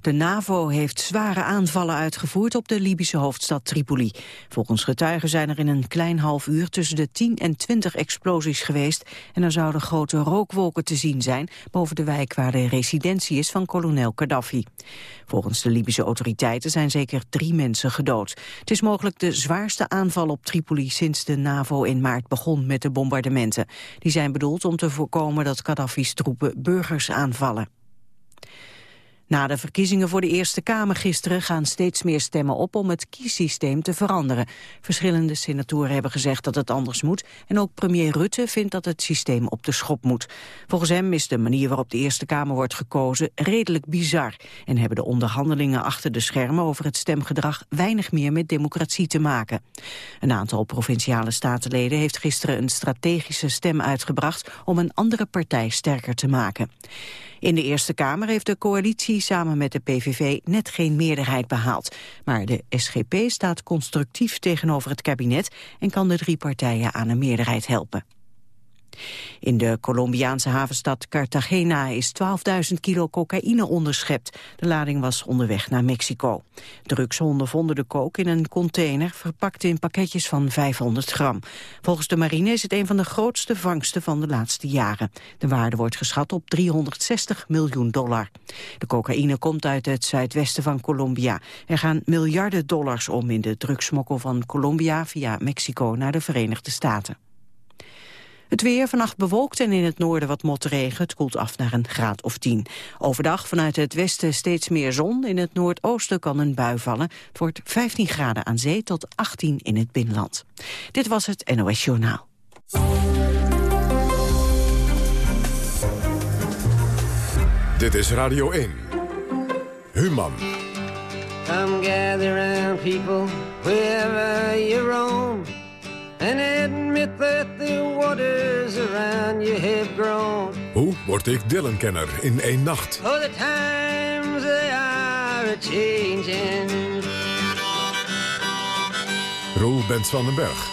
De NAVO heeft zware aanvallen uitgevoerd op de Libische hoofdstad Tripoli. Volgens getuigen zijn er in een klein half uur tussen de 10 en 20 explosies geweest... en er zouden grote rookwolken te zien zijn boven de wijk waar de residentie is van kolonel Gaddafi. Volgens de Libische autoriteiten zijn zeker drie mensen gedood. Het is mogelijk de zwaarste aanval op Tripoli sinds de NAVO in maart begon met de bombardementen. Die zijn bedoeld om te voorkomen dat Gaddafi's troepen burgers aanvallen. Na de verkiezingen voor de Eerste Kamer gisteren gaan steeds meer stemmen op om het kiessysteem te veranderen. Verschillende senatoren hebben gezegd dat het anders moet en ook premier Rutte vindt dat het systeem op de schop moet. Volgens hem is de manier waarop de Eerste Kamer wordt gekozen redelijk bizar en hebben de onderhandelingen achter de schermen over het stemgedrag weinig meer met democratie te maken. Een aantal provinciale statenleden heeft gisteren een strategische stem uitgebracht om een andere partij sterker te maken. In de Eerste Kamer heeft de coalitie samen met de PVV net geen meerderheid behaald. Maar de SGP staat constructief tegenover het kabinet en kan de drie partijen aan een meerderheid helpen. In de Colombiaanse havenstad Cartagena is 12.000 kilo cocaïne onderschept. De lading was onderweg naar Mexico. Drugshonden vonden de kook in een container verpakt in pakketjes van 500 gram. Volgens de marine is het een van de grootste vangsten van de laatste jaren. De waarde wordt geschat op 360 miljoen dollar. De cocaïne komt uit het zuidwesten van Colombia. Er gaan miljarden dollars om in de drugsmokkel van Colombia via Mexico naar de Verenigde Staten. Het weer vannacht bewolkt en in het noorden wat motregen. Het koelt af naar een graad of 10. Overdag vanuit het westen steeds meer zon. In het noordoosten kan een bui vallen. Het wordt 15 graden aan zee tot 18 in het binnenland. Dit was het NOS Journaal. Dit is Radio 1. Human. Come gather around people, wherever you roam. And admit that the waters around you have grown. Hoe word ik Dylan-kenner in één nacht? Oh, the times they are changing. Roel Bent van den Berg.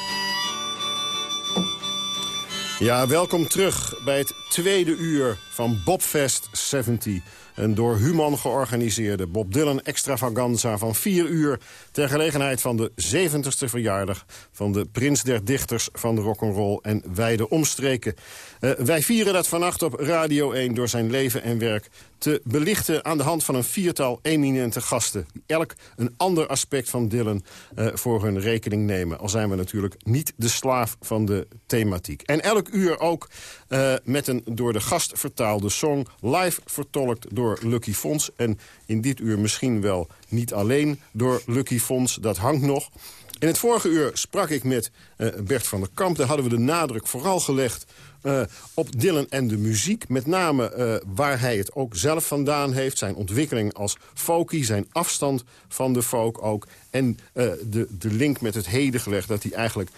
Ja, welkom terug bij het tweede uur van Bobfest 70. Een door Human georganiseerde Bob Dylan extravaganza van vier uur... ter gelegenheid van de 70ste verjaardag van de prins der dichters van de rock'n'roll en wijde omstreken. Uh, wij vieren dat vannacht op Radio 1 door zijn leven en werk te belichten aan de hand van een viertal eminente gasten. Die elk een ander aspect van Dylan uh, voor hun rekening nemen. Al zijn we natuurlijk niet de slaaf van de thematiek. En elk uur ook uh, met een door de gast vertaalde song... live vertolkt door Lucky Fons. En in dit uur misschien wel niet alleen door Lucky Fons. Dat hangt nog. In het vorige uur sprak ik met uh, Bert van der Kamp. Daar hadden we de nadruk vooral gelegd uh, op Dylan en de muziek. Met name uh, waar hij het ook zelf vandaan heeft. Zijn ontwikkeling als folkie, zijn afstand van de folk ook. En de, de link met het heden gelegd dat hij eigenlijk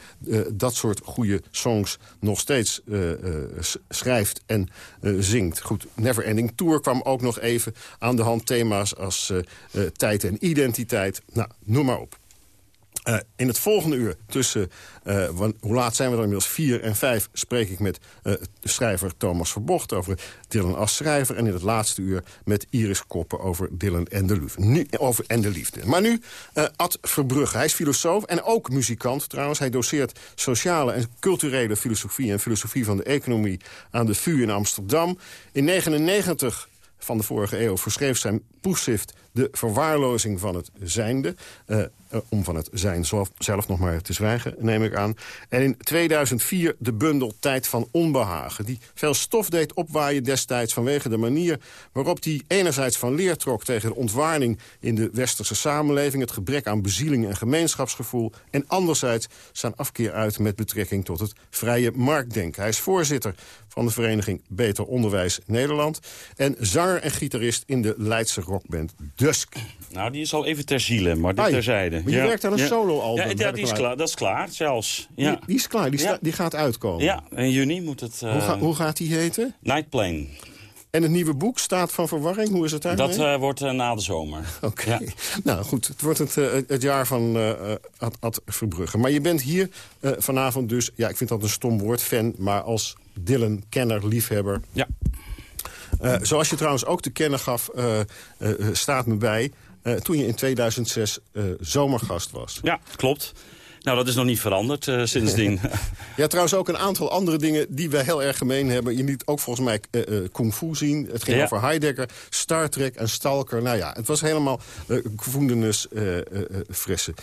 dat soort goede songs nog steeds schrijft en zingt. Goed, Never Ending Tour kwam ook nog even aan de hand. Thema's als tijd en identiteit. Nou, noem maar op. Uh, in het volgende uur, tussen, uh, hoe laat zijn we dan inmiddels, vier en vijf... spreek ik met uh, schrijver Thomas Verbocht over Dylan als schrijver... en in het laatste uur met Iris Koppen over Dylan en de liefde. Nu, over liefde. Maar nu Ad Verbrugge. Hij is filosoof en ook muzikant trouwens. Hij doseert sociale en culturele filosofie... en filosofie van de economie aan de VU in Amsterdam. In 1999 van de vorige eeuw verschreef zijn proefschrift de verwaarlozing van het zijnde. Uh, om van het zijn zelf nog maar te zwijgen, neem ik aan. En in 2004 de bundel Tijd van Onbehagen. Die veel stof deed opwaaien destijds vanwege de manier... waarop hij enerzijds van leer trok tegen de in de westerse samenleving... het gebrek aan bezieling en gemeenschapsgevoel... en anderzijds zijn afkeer uit met betrekking tot het vrije marktdenken. Hij is voorzitter van de vereniging Beter Onderwijs Nederland... en zanger en gitarist in de Leidse rockband Dusk. Nou, die is al even ter ziele, maar dit terzijde. Maar je werkt aan een solo-album. Ja, ja die is klaar, dat is klaar, zelfs. Ja. Die, die is klaar, die, sta, die, gaat uitkomen. Ja, in juni moet het... Uh, hoe, ga, hoe, gaat die heten? Night Plane. En het nieuwe boek, Staat van Verwarring, hoe is het daarmee? Dat uh, wordt uh, na de zomer. Oké. Okay. Nou goed, het wordt het, het jaar van Ad, Ad, Verbrugge. Maar je bent hier vanavond dus, ja, ik vind dat een stom woord, fan... maar als Dylan-kenner, liefhebber... Ja. Uh, zoals je trouwens ook te kennen gaf, uh, uh, staat me bij... toen je in 2006 zomergast was. Ja, klopt. Nou, dat is nog niet veranderd uh, sindsdien. ja, trouwens ook een aantal andere dingen die we heel erg gemeen hebben. Je liet ook volgens mij uh, kung fu zien. Het ging ja. over Heidegger, Star Trek en Stalker. Nou ja, het was helemaal uh, fressen.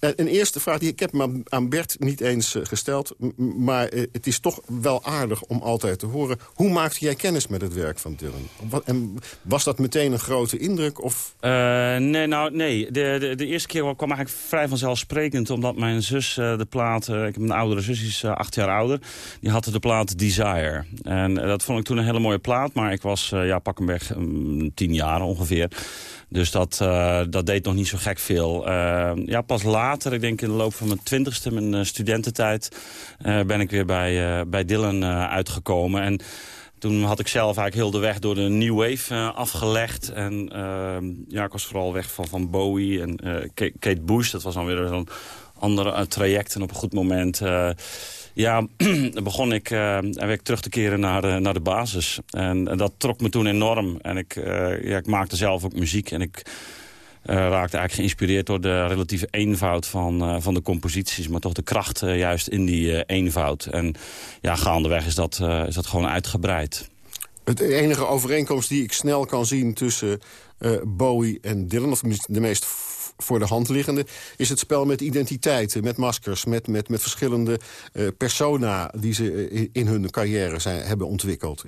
een eerste vraag, die ik heb me aan Bert niet eens gesteld. Maar het is toch wel aardig om altijd te horen. Hoe maakte jij kennis met het werk van Dylan? Wat, en was dat meteen een grote indruk? Of? nee, nou nee. De, de, de eerste keer kwam eigenlijk vrij vanzelfsprekend... omdat mijn zus uh, de plaat... Uh, ik heb een oudere zus, die is uh, acht jaar ouder. Die had de plaat Desire. En dat vond ik toen een hele mooie plaat. Maar ik was, ja, pak hem weg, um, tien jaar ongeveer. Dus dat, dat deed nog niet zo gek veel. ja, pas later, ik denk in de loop van mijn twintigste, mijn studententijd... ben ik weer bij, bij Dylan uitgekomen. En... Toen had ik zelf eigenlijk heel de weg door de New Wave afgelegd. En ja, ik was vooral weg van, van Bowie en uh, Kate Bush. Dat was dan weer zo'n andere trajecten op een goed moment. Uh, ja, begon ik uh, terug te keren naar, naar de basis. En, dat trok me toen enorm. En ik, ja, ik maakte zelf ook muziek. En ik raakte eigenlijk geïnspireerd door de relatieve eenvoud van, van de composities. Maar toch de kracht juist in die eenvoud. En ja, gaandeweg is dat, is dat gewoon uitgebreid. Het enige overeenkomst die ik snel kan zien tussen Bowie en Dylan... of de meest voor de hand liggende... is het spel met identiteiten, met maskers... met, met, met verschillende uh, persona die ze in, in hun carrière zijn, hebben ontwikkeld.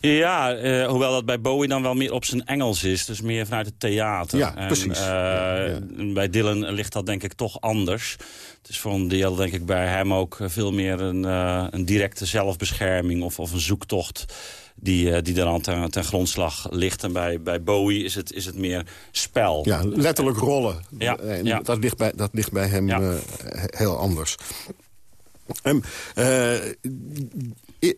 Ja, uh, hoewel dat bij Bowie dan wel meer op zijn Engels is. Dus meer vanuit het theater. Ja, en, precies. Uh, ja, ja. Bij Dylan ligt dat denk ik toch anders. Het is voor een deel denk ik bij hem ook veel meer een, een directe zelfbescherming... of, of een zoektocht die, uh, die dan ten, ten, grondslag ligt. En bij, bij Bowie is het, is het meer spel. Ja, letterlijk rollen. Ja, en ja. Dat, ligt bij, dat ligt bij hem ja. uh, heel anders. Um, uh,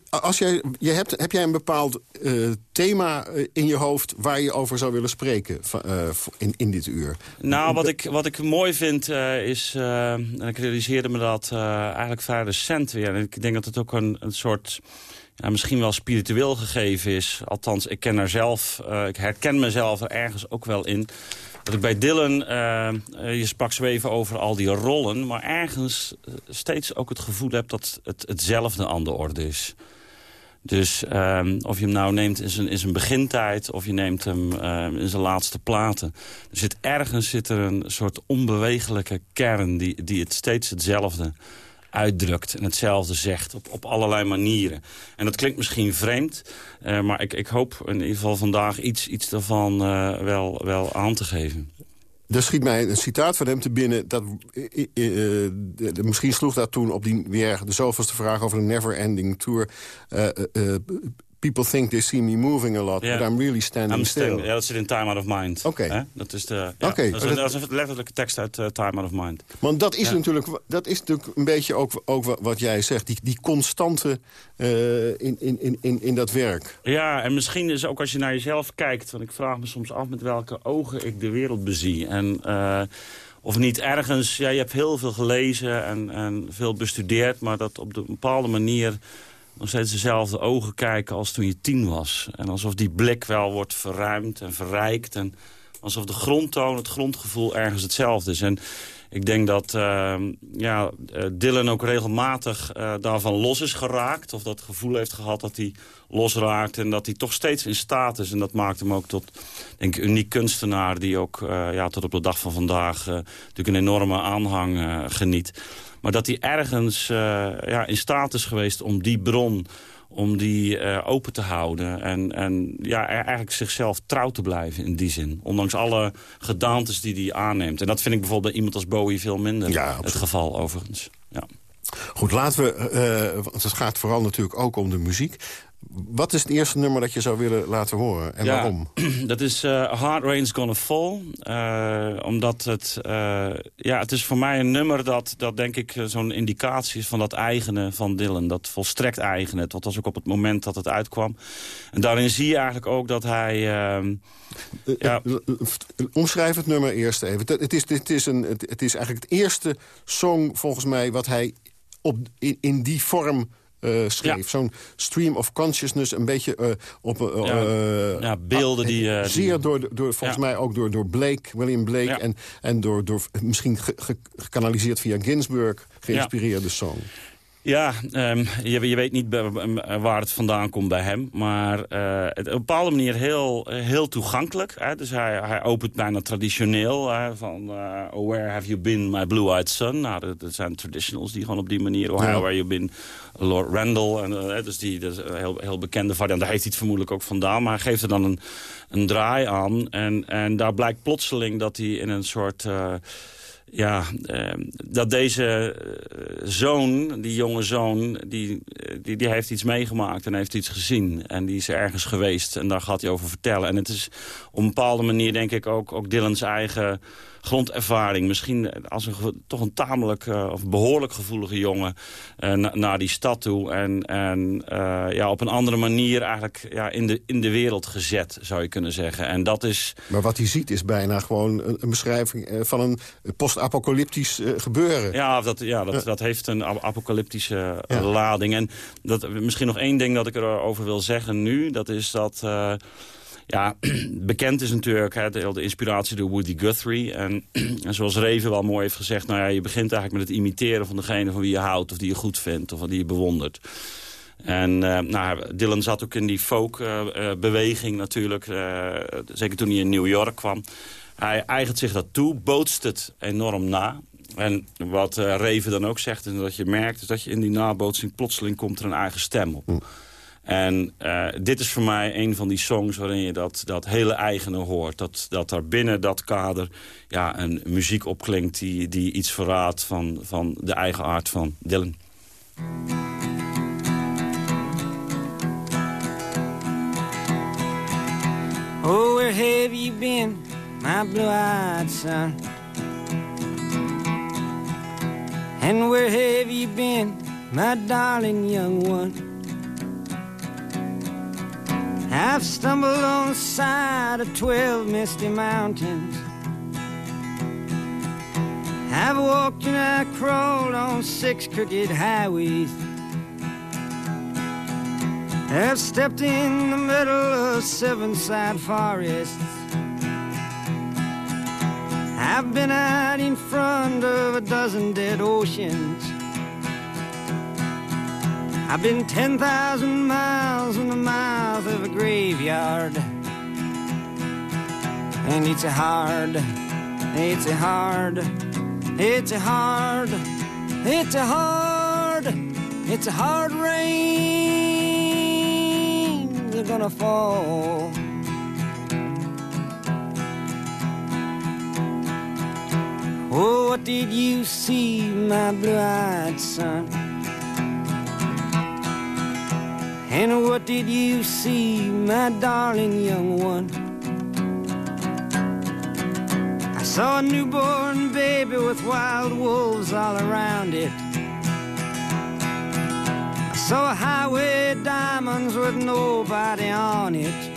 als jij, je hebt, heb jij een bepaald uh, thema in je hoofd waar je over zou willen spreken uh, in, in dit uur? Nou, wat ik, wat ik mooi vind uh, is, en ik realiseerde me dat eigenlijk vrij recent weer. En ik denk dat het ook een, een soort ja, misschien wel spiritueel gegeven is. Althans, ik ken er zelf, uh, ik herken mezelf er ergens ook wel in. Dat ik bij Dylan, uh, je sprak zo even over al die rollen... maar ergens steeds ook het gevoel heb dat het hetzelfde aan de orde is. Dus um, of je hem nou neemt in zijn, in begintijd... of je neemt hem uh, in zijn laatste platen. Er zit, ergens zit er een soort onbewegelijke kern... die, die het steeds hetzelfde uitdrukt en hetzelfde zegt op, op allerlei manieren. En dat klinkt misschien vreemd, uh, maar ik, ik hoop in ieder geval vandaag iets, iets daarvan uh, wel, wel aan te geven. Er schiet mij een citaat van hem te binnen. Dat, uh, misschien sloeg dat toen op die weer de zoveelste vraag over de Never Ending Tour people think they see me moving a lot, yeah. but I'm really standing I'm still. Ja, dat zit in Time Out of Mind. Oké. Okay. Dat is de. Ja, okay. dat, is, dat is een letterlijke tekst uit uh, Time Out of Mind. Want dat is, ja. natuurlijk, dat is natuurlijk een beetje ook, ook wat jij zegt. Die, die constante uh, in, in, in, in dat werk. Ja, en misschien is ook als je naar jezelf kijkt. Want ik vraag me soms af met welke ogen ik de wereld bezie. En. Uh, of niet ergens, ja, je hebt heel veel gelezen en, en veel bestudeerd... maar dat op een bepaalde manier nog steeds dezelfde ogen kijken als toen je tien was. En alsof die blik wel wordt verruimd en verrijkt. En alsof de grondtoon, het grondgevoel ergens hetzelfde is. En ik denk dat uh, ja, Dylan ook regelmatig uh, daarvan los is geraakt. Of dat gevoel heeft gehad dat hij losraakt. En dat hij toch steeds in staat is. En dat maakt hem ook tot denk ik, uniek kunstenaar. Die ook uh, ja, tot op de dag van vandaag natuurlijk een enorme aanhang geniet. Maar dat hij ergens uh, ja, in staat is geweest om die bron om die uh, open te houden. En, en ja, eigenlijk zichzelf trouw te blijven in die zin. Ondanks alle gedaantes die hij aanneemt. En dat vind ik bijvoorbeeld bij iemand als Bowie veel minder ja, het geval overigens. Ja. Goed, laten we, uh, want het gaat vooral natuurlijk ook om de muziek. Wat is het eerste nummer dat je zou willen laten horen en ja, waarom? Dat is uh, Hard Rain's Gonna Fall. Uh, omdat het, uh, ja, het is voor mij een nummer dat, dat denk ik zo'n indicatie is van dat eigene van Dylan. Dat volstrekt eigene. Dat was ook op het moment dat het uitkwam. En daarin zie je eigenlijk ook dat hij... ja. Omschrijf het nummer eerst even. Het is, het, is een, het is eigenlijk het eerste song volgens mij wat hij op, in, in die vorm uh, schreef. Zo'n stream of consciousness, een beetje uh, op... Uh, ja, ja, beelden die... zeer door, door, volgens mij ook door, door Blake, William Blake... en, en door, door misschien gekanaliseerd via Ginsberg geïnspireerde song. Ja, um, je, je, weet niet waar het vandaan komt bij hem. Maar uh, het, op een bepaalde manier heel, heel toegankelijk. Hè? Dus hij, hij opent bijna traditioneel. Hè? Van, uh, oh, where have you been, my blue-eyed son? Nou, dat, zijn traditionals die gewoon op die manier... Oh, ja. where you been, Lord Randall. En, uh, dus die dat is een heel, heel bekende variant. Daar heeft hij het vermoedelijk ook vandaan. Maar hij geeft er dan een, een draai aan. En, en daar blijkt plotseling dat hij in een soort ja, uh, dat deze eh, zoon, die jonge zoon, die, eh, die, die heeft iets meegemaakt en heeft iets gezien. En die is ergens geweest en daar gaat hij over vertellen. En het is op een bepaalde manier denk ik ook, ook Dylan's eigen grondervaring. Misschien als een, toch een tamelijk uh, of behoorlijk gevoelige jongen uh, naar die stad toe. En, en ja, op een andere manier eigenlijk ja, in, de, in de wereld gezet, zou je kunnen zeggen. En dat is... Maar wat hij ziet is bijna gewoon een, een beschrijving van een post-apocalyptisch gebeuren. Ja, dat, ja dat, dat heeft een apocalyptische lading. En dat, misschien nog één ding dat ik erover wil zeggen nu. Dat is dat... Ja, bekend is natuurlijk hè, de, inspiratie door Woody Guthrie. En, en, zoals Reven wel mooi heeft gezegd... nou ja, je begint eigenlijk met het imiteren van degene van wie je houdt... of die je goed vindt of die je bewondert. En uh, nou, Dylan zat ook in die folk-beweging uh, uh, natuurlijk. zeker toen hij in New York kwam. Hij eigent zich dat toe, bootst het enorm na. En wat Reven dan ook zegt, is dat je merkt... Is dat je in die nabootsing plotseling komt er een eigen stem op. En uh, dit is voor mij een van die songs waarin je dat, dat hele eigene hoort. Dat, dat er binnen dat kader ja, een muziek opklinkt die, die iets verraadt van, van de eigen aard van Dylan. Oh, where have you been, my blue-eyed son? And where have you been, my darling young one? I've stumbled on the side of twelve misty mountains. I've walked and I crawled on six crooked highways. I've stepped in the middle of seven side forests. I've been out in front of a dozen dead oceans. I've been 10,000 miles in the mouth of a graveyard. And it's a hard, it's a hard, it's a hard, it's a hard, it's a hard rain. They're gonna fall. Oh, what did you see, my blue-eyed son? And what did you see, my darling young one? I saw a newborn baby with wild wolves all around it. I saw a highway diamonds with nobody on it.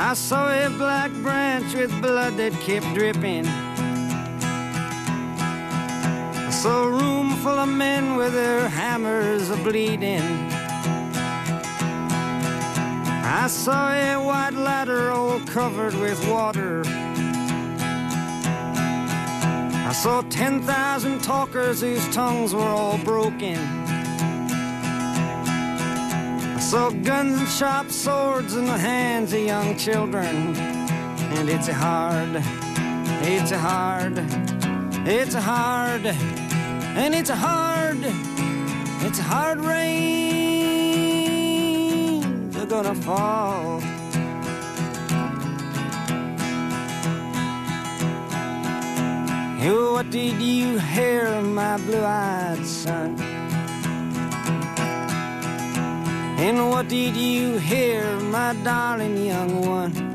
I saw a black branch with blood that kept dripping I saw a room full of men with their hammers a bleeding. I saw a white ladder all covered with water. I saw 10,000 talkers whose tongues were all broken. I saw guns and sharp swords in the hands of young children. And it's a hard, it's a hard, it's a hard and it's a hard, it's a hard rain. They're gonna fall. Oh, What did you hear, my blue-eyed son? And what did you hear, my darling young one?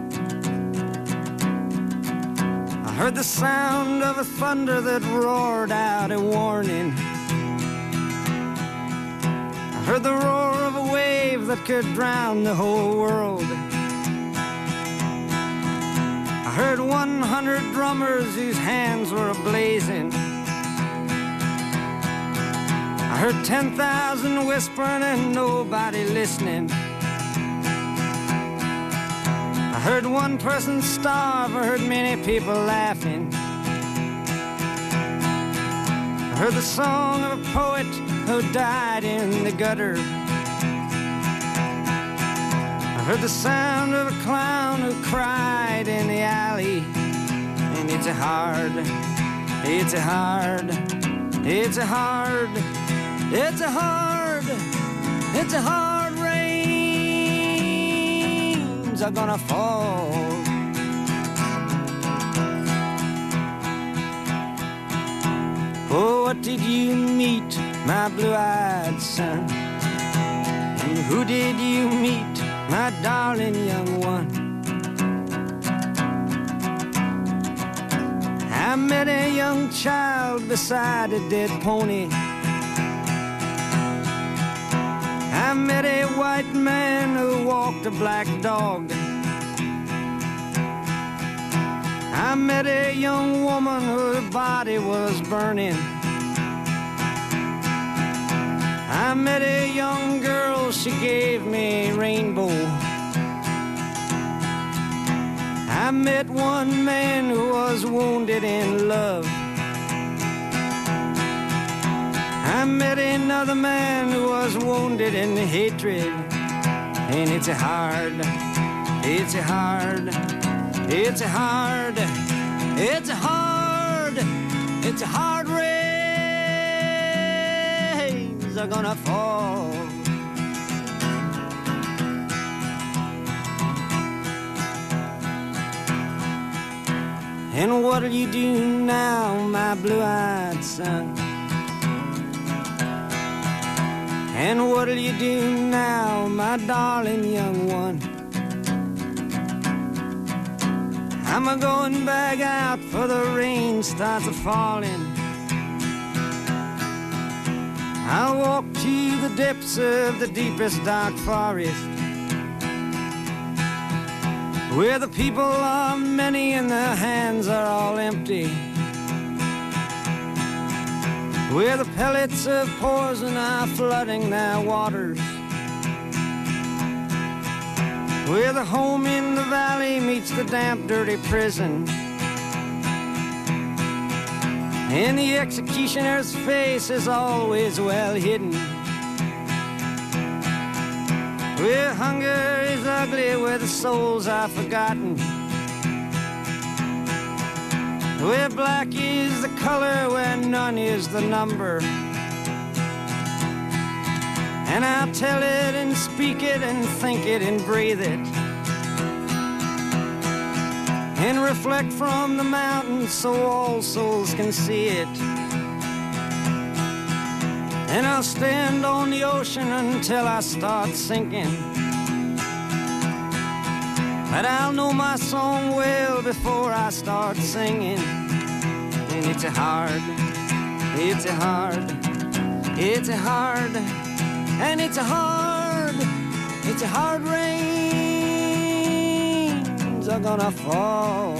Heard the sound of a thunder that roared out a warning. I heard the roar of a wave that could drown the whole world. I heard 100 drummers whose hands were ablazing. I heard 10,000 whispering and nobody listening. Heard one person starve, I heard many people laughing. I heard the song of a poet who died in the gutter. I heard the sound of a clown who cried in the alley. And it's a hard, it's a hard, it's a hard, it's a hard, it's a hard are gonna fall. Oh, what did you meet, my blue-eyed son? And who did you meet, my darling young one? I met a young child beside a dead pony. I met a white man who walked a black dog. I met a young woman whose body was burning. I met a young girl, she gave me rainbow. I met one man who was wounded in love. I met another man who was wounded in hatred. And it's hard, it's hard, it's a hard, it's a hard, it's a hard rains are gonna fall. And what'll you do now, my blue-eyed son? And what'll you do now, my darling young one? I'm a going back out for the rain starts a falling. I'll walk to the depths of the deepest dark forest. Where the people are many and their hands are all empty. Where the pellets of poison are flooding their waters. Where the home in the valley meets the damp, dirty prison. And the executioner's face is always well hidden. Where hunger is ugly, where the souls are forgotten. Where black is the color, where none is the number. And I'll tell it and speak it and think it and breathe it. And reflect from the mountains so all souls can see it. And I'll stand on the ocean until I start sinking. But I'll know my song well before I start singing. And it's a hard, it's a hard, it's a hard, and it's a hard, it's a hard rains are gonna fall.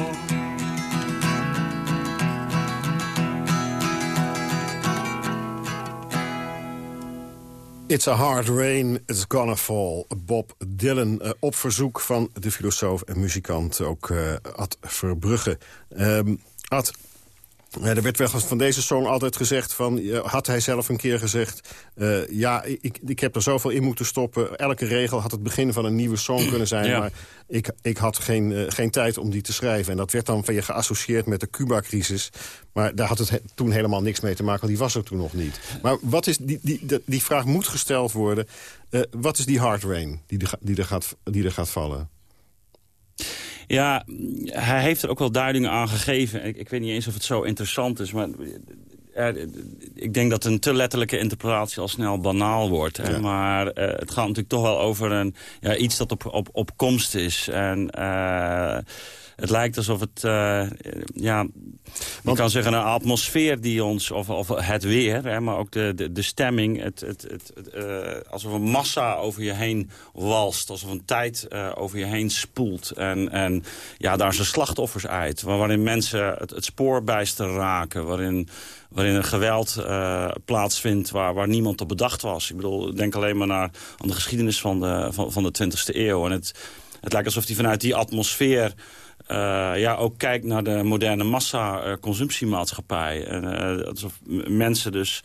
It's a hard rain, it's gonna fall. Bob Dylan uh, op verzoek van de filosoof en muzikant ook uh, Ad Verbrugge. Um, Ad, er werd wel van deze song altijd gezegd van... had hij zelf een keer gezegd... Uh, ja, ik, ik heb er zoveel in moeten stoppen. Elke regel had het begin van een nieuwe song kunnen zijn. Ja. Maar ik, ik had geen, uh, geen tijd om die te schrijven. En dat werd dan van je geassocieerd met de Cuba-crisis. Maar daar had het he toen helemaal niks mee te maken, want die was er toen nog niet. Maar wat is die, die, die, die vraag moet gesteld worden. Uh, wat is die hard rain die, de, die, er gaat, die er gaat vallen? Ja, hij heeft er ook wel duidingen aan gegeven. Ik, ik weet niet eens of het zo interessant is, maar... Er, ik denk dat een te letterlijke interpretatie al snel banaal wordt. Ja. Maar uh, het gaat natuurlijk toch wel over een, ja, iets dat op, op, op komst is. En uh, het lijkt alsof het, uh, ja, je kan zeggen een atmosfeer die ons, of, of het weer, hè, maar ook de, de, de stemming, het, het, het, uh, alsof een massa over je heen walst, alsof een tijd uh, over je heen spoelt. En, en ja, daar zijn slachtoffers uit, waarin mensen het, het spoor bijster raken, waarin waarin een geweld uh, plaatsvindt waar, waar niemand op bedacht was. Ik bedoel, denk alleen maar naar aan de geschiedenis van de, van, van de 20e eeuw. En het, het lijkt alsof hij vanuit die atmosfeer uh, ja, ook kijkt naar de moderne massa-consumptiemaatschappij. En uh, alsof mensen dus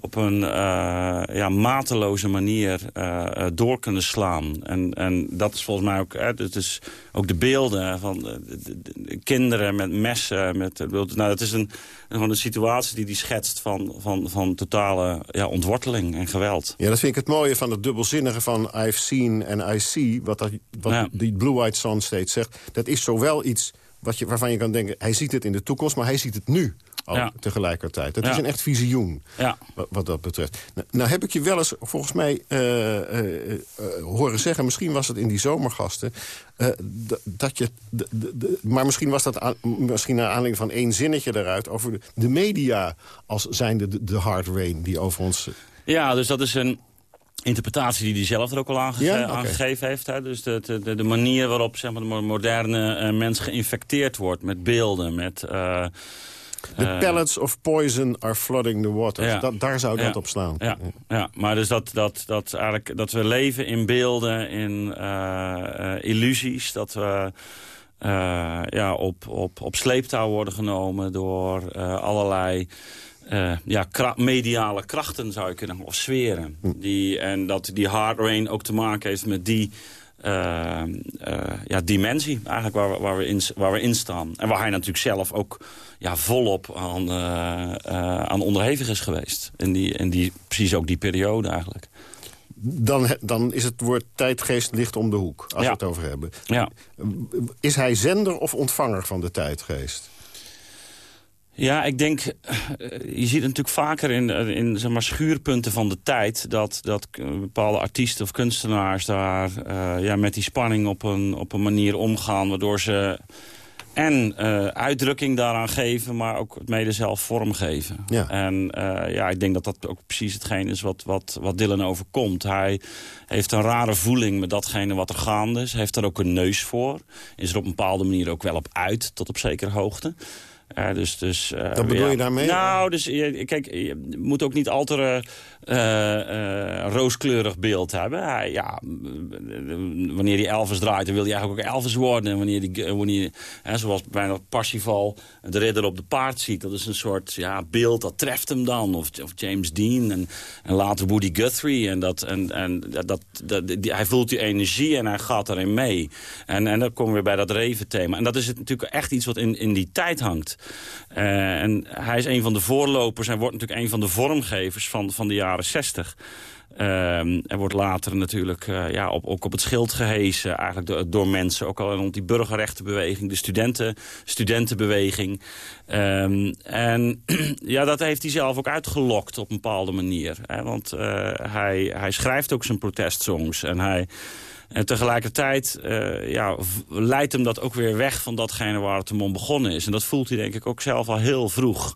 op een uh, ja, mateloze manier uh, door kunnen slaan. En, en dat is volgens mij ook, hè, het is ook de beelden van de, de, de kinderen met messen. Met, nou, dat is een, gewoon een situatie die die schetst van, van, van totale ja, ontworteling en geweld. Ja, dat vind ik het mooie van het dubbelzinnige van I've seen en I see. Wat, dat, wat ja. die Blue Eyed Son steeds zegt. Dat is zowel iets wat je, waarvan je kan denken, hij ziet het in de toekomst, maar hij ziet het nu ja. tegelijkertijd. Het is een echt visioen ja. wat, wat, dat betreft. Nou, nou, heb ik je wel eens volgens mij uh, uh, uh, horen zeggen... misschien was het in die zomergasten... dat je, maar misschien was dat aan, misschien naar aanleiding van één zinnetje eruit... over de, de media als zijnde de, de hard rain die over ons... Ja, dus dat is een interpretatie die hij zelf er ook al aange ja? okay. aangegeven heeft. Hè? Dus de, de, de, manier waarop zeg maar, de moderne mens geïnfecteerd wordt met beelden... met The uh, pellets of poison are flooding the waters. Ja, dat, daar zou dat op slaan. Ja, ja, maar dus dat, dat, dat, eigenlijk, dat we leven in beelden, in uh, uh, illusies. Dat we ja, op, op, op sleeptouw worden genomen door allerlei... Uh, ja, kra mediale krachten zou je kunnen of sferen. Hm. Die, en dat die hard rain ook te maken heeft met die ja, dimensie eigenlijk waar we, waar, we in, waar we in staan. En waar hij natuurlijk zelf ook ja, volop aan, uh, aan onderhevig is geweest. In die, in die, precies ook die periode eigenlijk. Dan, dan is het woord tijdgeest licht om de hoek, als ja. we het over hebben. Ja. Is hij zender of ontvanger van de tijdgeest? Ja, ik denk, je ziet het natuurlijk vaker in, in zeg maar, schuurpunten van de tijd... dat, dat bepaalde artiesten of kunstenaars daar uh, ja, met die spanning op een, op een manier omgaan... waardoor ze en uh, uitdrukking daaraan geven, maar ook het mede zelf vormgeven. Ja. En uh, ja, ik denk dat dat ook precies hetgeen is wat, wat, wat Dylan overkomt. Hij heeft een rare voeling met datgene wat er gaande is. Hij heeft er ook een neus voor. Is er op een bepaalde manier ook wel op uit, tot op zekere hoogte. Uh, dus, dus, uh, Wat bedoel ja. je daarmee? Nou, dus, je, kijk, je moet ook niet al te uh, rooskleurig beeld hebben. Ja, wanneer hij Elvis draait, dan wil hij eigenlijk ook Elvis worden. En wanneer die, wanneer, zoals bijna Parsifal de ridder op de paard ziet. Dat is een soort ja, beeld, dat treft hem dan. Of, of James Dean en, en later Woody Guthrie. En dat, en, en dat, dat, die, hij voelt die energie en hij gaat erin mee. En, en dan komen we weer bij dat reven-thema. En dat is het natuurlijk echt iets wat in, in die tijd hangt. Uh, en hij is een van de voorlopers en wordt natuurlijk een van de vormgevers van, van de jaren 60. Uh, er wordt later natuurlijk uh, ja, op, ook op het schild gehezen, eigenlijk door, mensen. Ook al rond die burgerrechtenbeweging, de studenten, studentenbeweging. Um, en ja, dat heeft hij zelf ook uitgelokt op een bepaalde manier. Hè? Want uh, hij, hij schrijft ook zijn protestsongs en hij... En tegelijkertijd uh, ja, leidt hem dat ook weer weg van datgene waar het hem begonnen is. En dat voelt hij denk ik ook zelf al heel vroeg.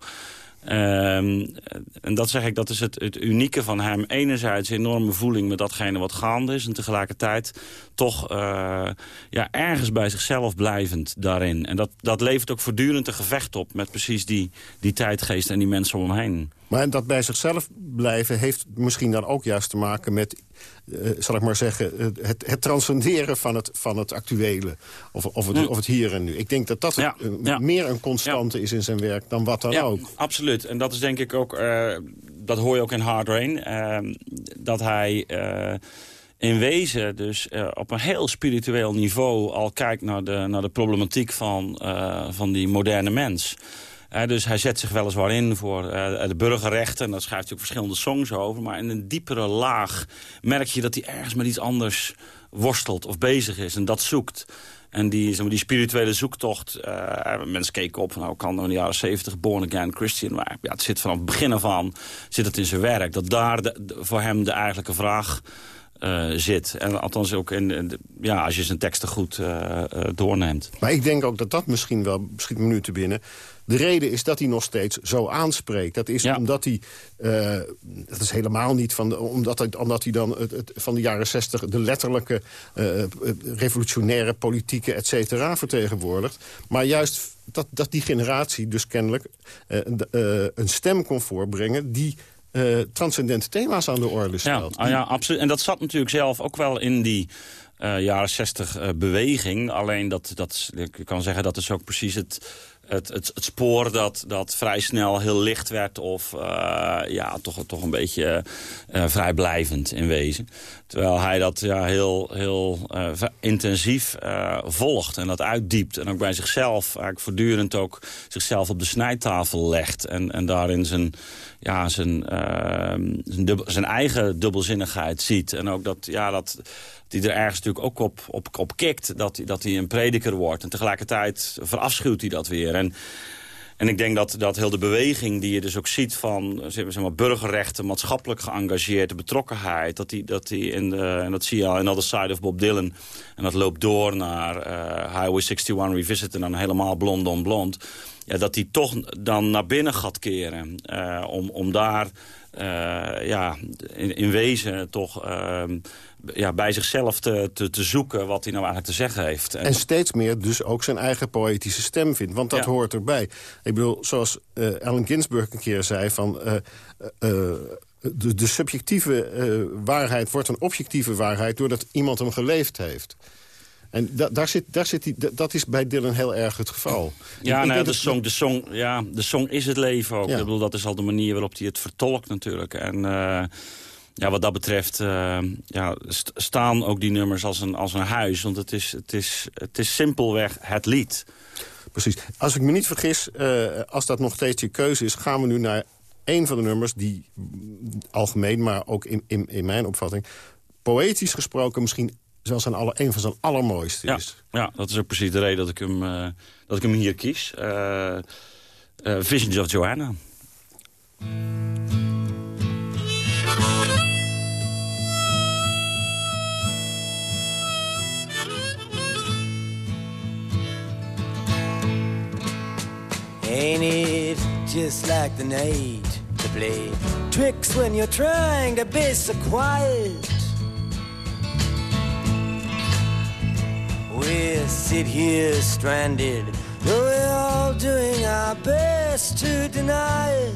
Um, en dat zeg ik, dat is het, het unieke van hem. Enerzijds enorme voeling met datgene wat gaande is... en tegelijkertijd toch uh, ja, ergens bij zichzelf blijvend daarin. En dat, dat levert ook voortdurend een gevecht op... met precies die, die tijdgeest en die mensen om hem heen. Maar dat bij zichzelf blijven heeft misschien dan ook juist te maken met... Uh, zal ik maar zeggen, het, het transcenderen van het, van het actuele. Of, of, het, hm. of het hier en nu. Ik denk dat dat ja, ja. meer een constante ja. is in zijn werk dan wat dan ook. absoluut. En dat is denk ik ook... Uh, dat hoor je ook in Hard Rain. Ehm, dat hij in wezen dus uh, op een heel spiritueel niveau... al kijkt naar de, naar de problematiek van, uh, van die moderne mens. Uh, dus hij zet zich weliswaar in voor de burgerrechten. En daar schrijft hij ook verschillende songs over. Maar in een diepere laag merk je dat hij ergens met iets anders worstelt of bezig is. En dat zoekt. En die, die spirituele zoektocht, uh, mensen keken op van nou kan in de jaren 70 born again Christian. Maar ja, het zit vanaf het begin af zit het in zijn werk. Dat daar voor hem de eigenlijke vraag zit. En althans ook in, ja, als je zijn teksten goed doorneemt. Maar ik denk ook dat dat misschien wel, schiet me nu te binnen... De reden is dat hij nog steeds zo aanspreekt. Dat is omdat hij... Uh, dat is helemaal niet van de, omdat, hij, omdat hij dan het, het, van de jaren zestig... de letterlijke uh, revolutionaire politieke et cetera vertegenwoordigt. Maar juist dat, dat die generatie dus kennelijk uh, een stem kon voorbrengen... die uh, transcendente thema's aan de orde stelt. Ja, ah, ja, absoluut. En dat zat natuurlijk zelf ook wel in die uh, jaren 60 uh, beweging. Alleen dat, dat, ik kan zeggen dat is ook precies het het, het, spoor dat, dat vrij snel heel licht werd... of uh, ja, toch, toch een beetje uh, vrijblijvend in wezen. Terwijl hij dat ja, heel, heel uh, intensief volgt en dat uitdiept. En ook bij zichzelf eigenlijk voortdurend ook zichzelf op de snijtafel legt. En, en daarin zijn, ja, zijn, zijn, dubbel, zijn eigen dubbelzinnigheid ziet. En ook dat, ja, dat die er ergens natuurlijk ook op, op, op kikt dat, dat hij een prediker wordt. En tegelijkertijd verafschuwt hij dat weer. En, en ik denk dat, dat heel de beweging die je dus ook ziet van zeg maar, burgerrechten, maatschappelijk geëngageerde betrokkenheid, dat die, dat die in de, en dat zie je al in Other Side of Bob Dylan, en dat loopt door naar uh, Highway 61 Revisited en dan helemaal blond on blond, ja, dat die toch dan naar binnen gaat keren uh, om, om daar ja, in, in, wezen toch ehm, ja, bij zichzelf te, te, te, zoeken wat hij nou eigenlijk te zeggen heeft. En, steeds meer dus ook zijn eigen poëtische stem vindt. Want dat hoort erbij. Ik bedoel, zoals uh, Allen Ginsberg een keer zei... van uh, de, de, subjectieve waarheid wordt een objectieve waarheid... doordat iemand hem geleefd heeft. En da daar zit, daar zit die, dat is bij Dylan heel erg het geval. Ja, nou, de, song, de, song, ja de song is het leven ook. Ik bedoel, dat is al de manier waarop hij het vertolkt natuurlijk. En ja, wat dat betreft uh, ja, staan ook die nummers als een, als een huis. Want het is, het, is, het is simpelweg het lied. Precies. Als ik me niet vergis, uh, als dat nog steeds je keuze is... gaan we nu naar een van de nummers die algemeen... maar ook in, in, in mijn opvatting... poëtisch gesproken misschien zelfs een, alle, een van zijn allermooiste ja, is. Ja, dat is ook precies de reden dat ik hem, uh, dat ik hem hier kies. Visions of Joanna. Ain't it just like the night to play tricks when you're trying to be so quiet? We sit here stranded, though we're all doing our best to deny it.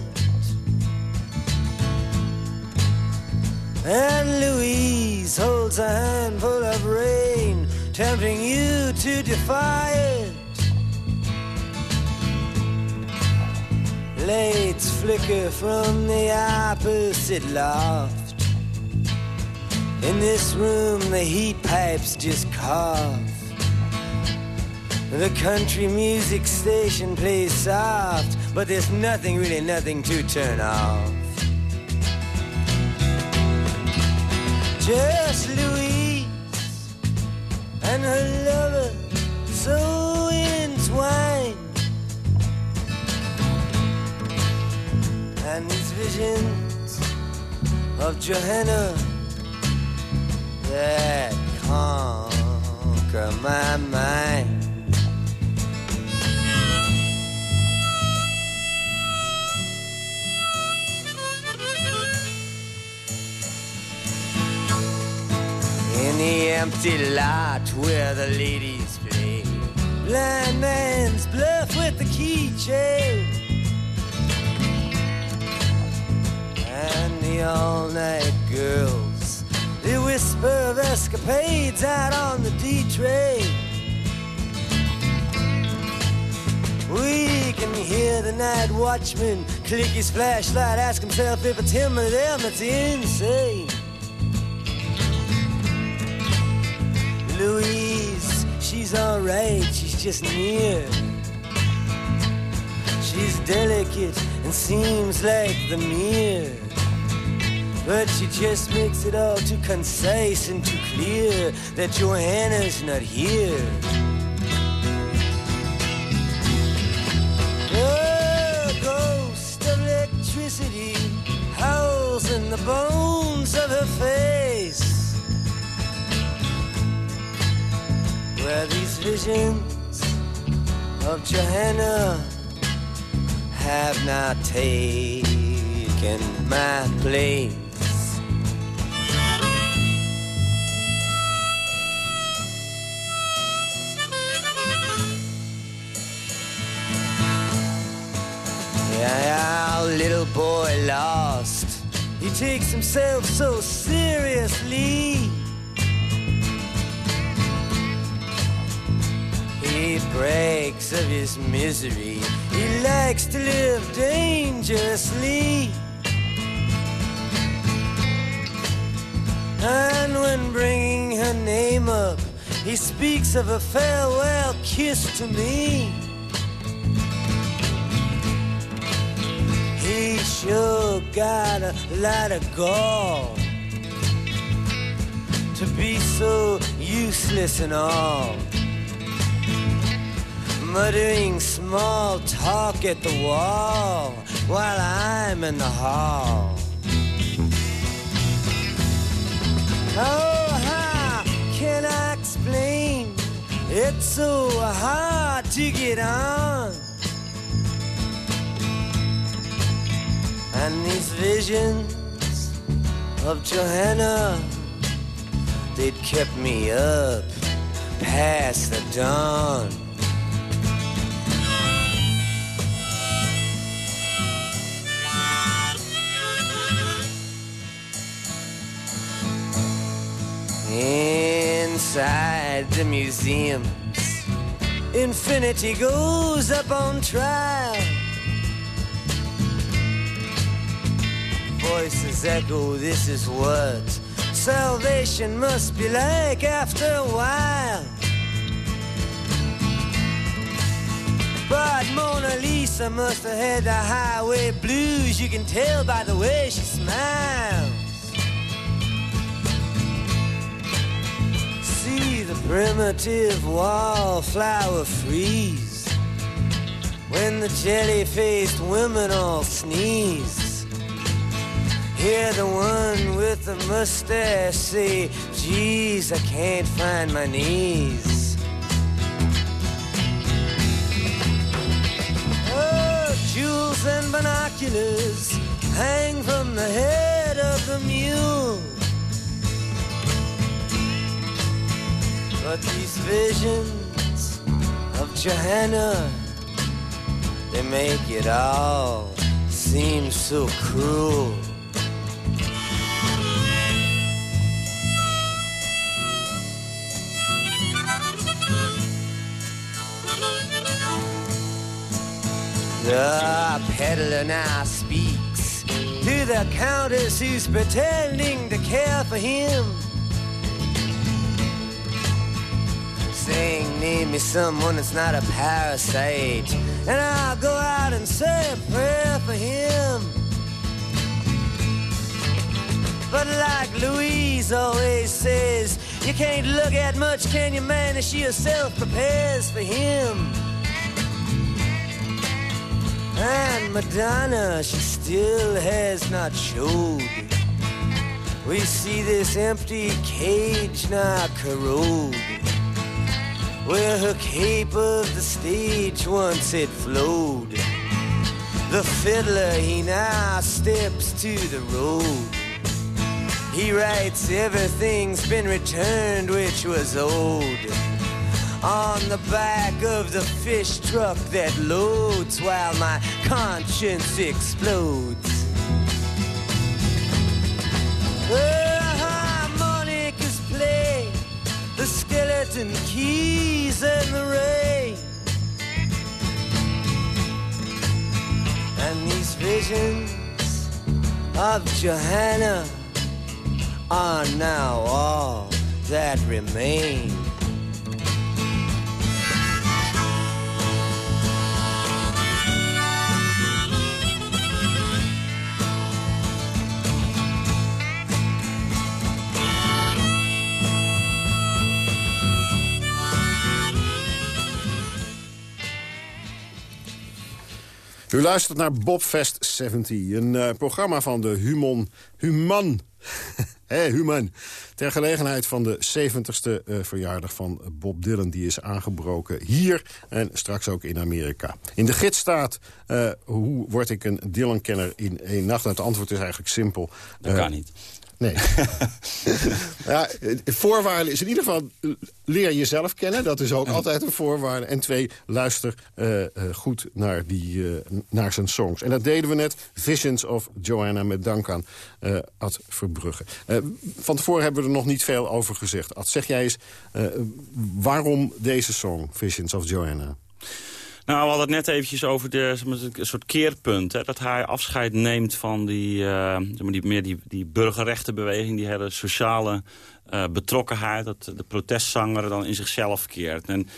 And Louise holds a handful of rain, tempting you to defy it. Lights flicker from the opposite loft. In this room, the heat pipes just cough. The country music station plays soft, but there's nothing, really nothing to turn off. Just Louise and her lover so entwined. And these visions of Johanna that conquer my mind. In the empty lot where the ladies play Blind man's bluff with the keychain the all-night girls They whisper of escapades out on the D-train We can hear the night watchman click his flashlight Ask himself if it's him or them that's insane Louise, she's alright, she's just near. She's delicate and seems like the mirror. But she just makes it all too concise and too clear that Johanna's not here. The ghost of electricity howls in the bones of her face. Where these visions of Johanna have not taken my place. Our little boy lost. He takes himself so seriously. He breaks of his misery. He likes to live dangerously. And when bringing her name up, he speaks of a farewell kiss to me. He sure got a lot of gall to be so useless and all. Muttering small talk at the wall while I'm in the hall. Oh, how can I explain? It's so hard to get on. And these visions of Johanna, they'd kept me up past the dawn. Inside the museums, infinity goes up on trial. Voices echo, this is what salvation must be like after a while. But Mona Lisa must have had the highway blues, you can tell by the way she smiles. See the primitive wallflower freeze when the jelly faced women all sneeze. Hear the one with the mustache say, Geez, I can't find my knees. Oh, jewels and binoculars hang from the head of the mule. But these visions of Johanna, they make it all seem so cruel. The peddler now speaks to the countess who's pretending to care for him. Saying, name me someone that's not a parasite, and I'll go out and say a prayer for him. But like Louise always says, you can't look at much, can you, man? As she herself prepares for him. And Madonna, she still has not showed. We see this empty cage now corrode. Where her cape of the stage once had flowed. The fiddler, he now steps to the road. He writes, everything's been returned which was old on the back of the fish truck that loads while my conscience explodes. The harmonicas play, the skeleton keys and the rain. And these visions of Johanna are now all that remain. U luistert naar Bobfest 70, een uh, programma van de Humon, Human Hé, Human. Ter gelegenheid van de 70ste uh, verjaardag van Bob Dylan... die is aangebroken hier en straks ook in Amerika. In de gids staat, uh, hoe word ik een Dylan-kenner in één nacht? Nou, het antwoord is eigenlijk simpel. Dat kan niet. Nee. ja, voorwaarde is in ieder geval leer jezelf kennen. Dat is ook altijd een voorwaarde. En twee, luister uh, uh, goed naar, die, uh, naar zijn songs. En dat deden we net. Visions of Joanna met dank aan Ad Verbrugge. van tevoren hebben we er nog niet veel over gezegd. Ad, zeg jij eens waarom deze song, Visions of Joanna? Nou, we hadden het net eventjes over de, een soort keerpunt. Hè, dat hij afscheid neemt van die, uh, die, meer die, die burgerrechtenbeweging... die hele sociale uh, betrokkenheid. Dat de protestzanger dan in zichzelf keert. En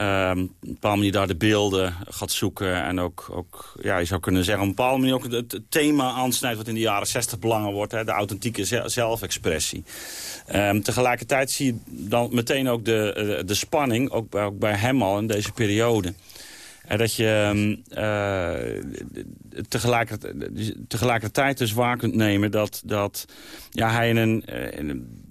uh, op een bepaalde manier daar de beelden gaat zoeken. En ook, ook ja, je zou kunnen zeggen, op een bepaalde manier ook het, thema aansnijdt... wat in de jaren 60 belangen wordt, hè, de authentieke zelfexpressie. Um, tegelijkertijd zie je dan meteen ook de, de spanning, ook bij hem al in deze periode... Dat je uh, tegelijkertijd, tegelijkertijd dus waar kunt nemen dat, dat ja, hij in een, eh, in een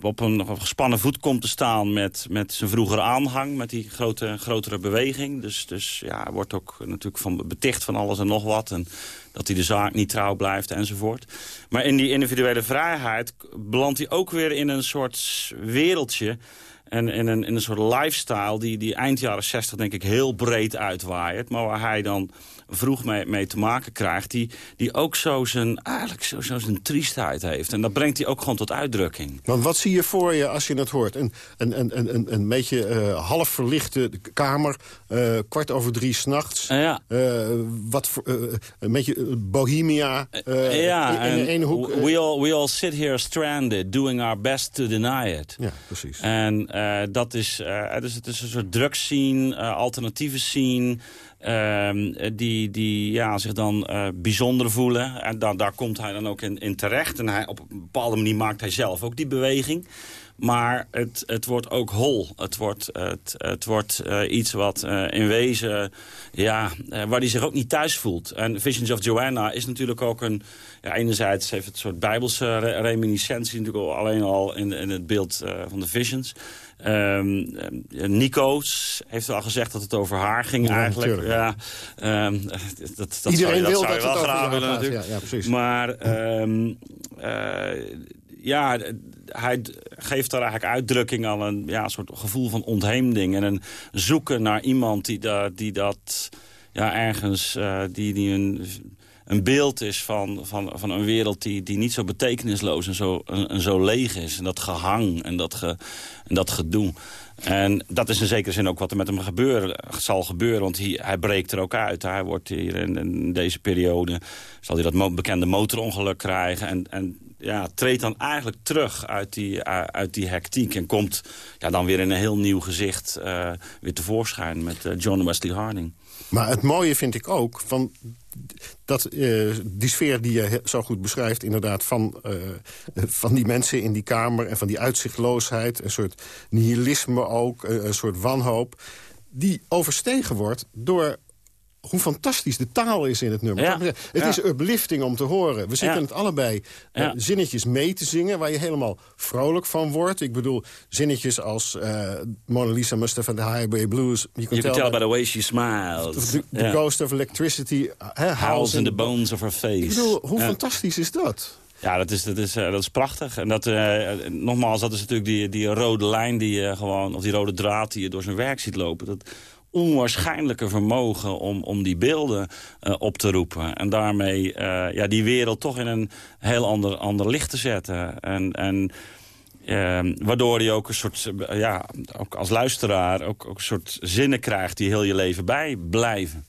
op een gespannen voet komt te staan met, met zijn vroegere aanhang. Met die grote, grotere beweging. Dus, dus ja, hij wordt ook natuurlijk van, beticht van alles en nog wat. En dat hij de zaak niet trouw blijft enzovoort. Maar in die individuele vrijheid belandt hij ook weer in een soort wereldje en in een, in een soort lifestyle die, die eind jaren 60 denk ik heel breed uitwaait. Maar waar hij dan vroeg mee, mee te maken krijgt. Die, die ook zo zijn, eigenlijk zo, zo zijn triestheid heeft. En dat brengt hij ook gewoon tot uitdrukking. Want wat zie je voor je als je het hoort? Een, een, een, een, een beetje uh, half verlichte kamer. Uh, kwart over drie s'nachts. Uh, ja. wat een beetje bohemia. ja, in, ene hoek. we, all, we all sit here stranded. Doing our best to deny it. Ja, precies. En dat is, dus het is een soort drugscene, alternatieve scene... Uh, die die ja, zich dan uh, bijzonder voelen. En da daar komt hij dan ook in, terecht. En hij, op een bepaalde manier maakt hij zelf ook die beweging. Maar het, het wordt ook hol. Het wordt, het, het wordt uh, iets wat uh, in wezen, ja, waar hij zich ook niet thuis voelt. En Visions of Joanna is natuurlijk ook een... Ja, enerzijds heeft het een soort bijbelse re reminiscentie natuurlijk al, alleen al in, in het beeld van de Visions. Um, Nico's heeft al gezegd dat het over haar ging ja, eigenlijk. Ja, um, dat, dat Iedereen zou, wil dat, dat zou je wel graag willen natuurlijk. Ja, ja, precies. Maar um, uh, ja, hij geeft daar eigenlijk uitdrukking aan een ja, soort gevoel van ontheemding. En een zoeken naar iemand die, dat, die dat ja, ergens, uh, die, die een een beeld is van, van, van een wereld die, die niet zo betekenisloos en zo, en, zo leeg is. En dat gehang en dat, ge, en dat gedoe. En dat is in zekere zin ook wat er met hem gebeuren, zal gebeuren. Want hij, hij breekt er ook uit. Hij wordt hier in, deze periode... zal hij dat bekende motorongeluk krijgen. En, en ja, treedt dan eigenlijk terug uit die, uit die hectiek. En komt ja, dan weer in een heel nieuw gezicht uh, weer tevoorschijn met uh, John Wesley Harding. Maar het mooie vind ik ook van dat uh, die sfeer die je zo goed beschrijft... inderdaad van, uh, van die mensen in die kamer en van die uitzichtloosheid... een soort nihilisme ook, een soort wanhoop... die overstegen wordt door hoe fantastisch de taal is in het nummer. Ja, het ja. is uplifting om te horen. We zitten Ja. het allebei uh, zinnetjes mee te zingen... waar je helemaal vrolijk van wordt. Ik bedoel, zinnetjes als uh, Mona Lisa must have the highway blues. You can, You can tell by the way she smiles. The, ghost of electricity uh, Howls in the bones of her face. Ik bedoel, hoe fantastisch is dat? Ja, dat is, dat is, eh, dat is prachtig. En dat, eh, nogmaals, dat is natuurlijk die, die rode lijn die je gewoon, of die rode draad die je door zijn werk ziet lopen. Dat onwaarschijnlijke vermogen om, om die beelden eh, op te roepen. En daarmee eh, ja, die wereld toch in een heel ander, ander licht te zetten. En, en eh, waardoor je ook een soort, eh, ja, ook als luisteraar, ook, ook een soort zinnen krijgt die heel je leven bij blijven.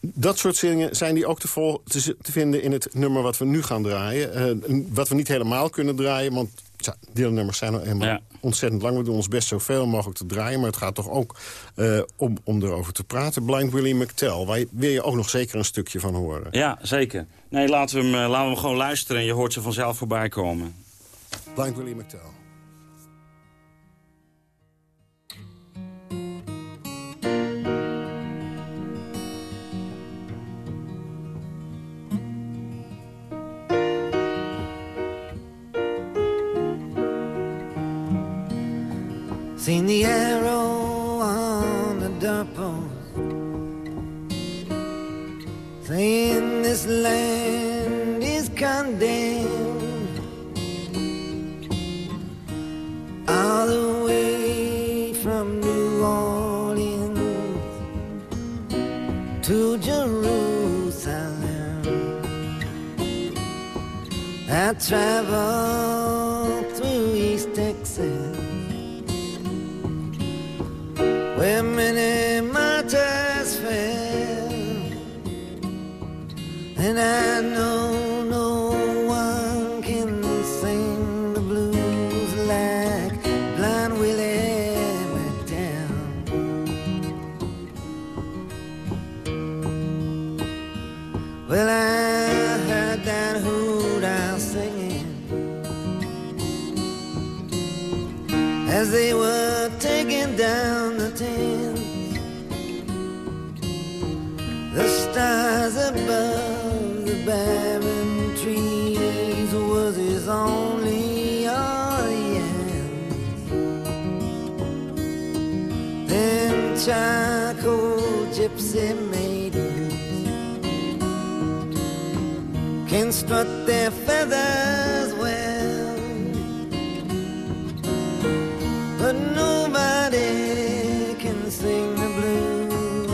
Dat soort zingen zijn die ook te, vol, te, te vinden in het nummer wat we nu gaan draaien. Wat we niet helemaal kunnen draaien, want ja, deelnummers zijn nou eenmaal Ja. ontzettend lang. We doen ons best zoveel mogelijk te draaien, maar het gaat toch ook eh, om, om erover te praten. Blind Willie McTell, waar je, wil je ook nog zeker een stukje van horen. Ja, zeker. Nee, laten we hem, eh, laten we hem gewoon luisteren en je hoort ze vanzelf voorbij komen. Blind Willie McTell. Seen the arrow on the doorpost saying this land is condemned all the way from New Orleans to Jerusalem. I traveled gypsy maidens can strut their feathers well, but nobody can sing the blues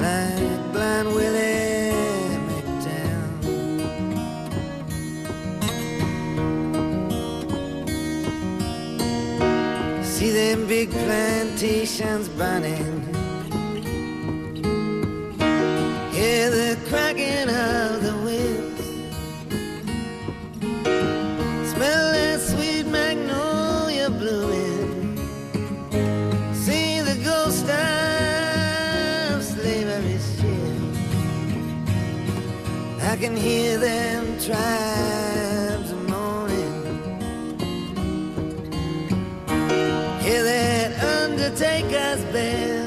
like Blind Willie McDowell. See them big plantations burning. Cracking of the whips. Smell that sweet magnolia blooming. See the ghost of slavery ship. I can hear them tribes moaning. Hear that undertaker's bell.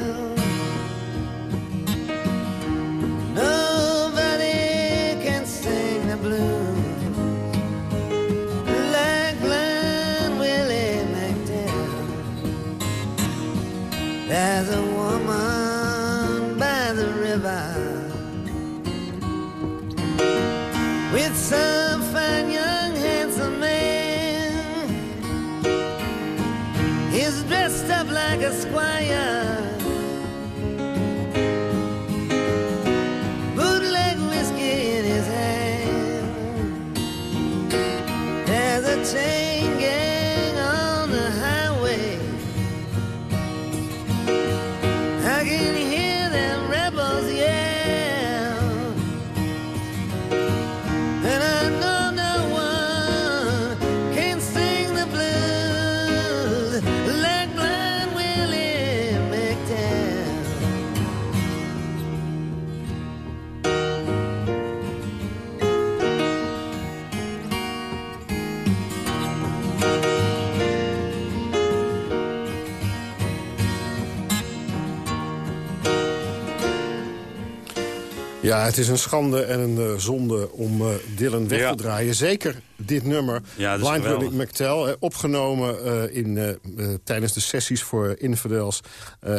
Ja, het is een schande en een eh, zonde om eh, Dylan weg Ja. te draaien. Zeker dit nummer, Ja, Blind. Willie McTell, eh, opgenomen in, tijdens de sessies voor Infidels.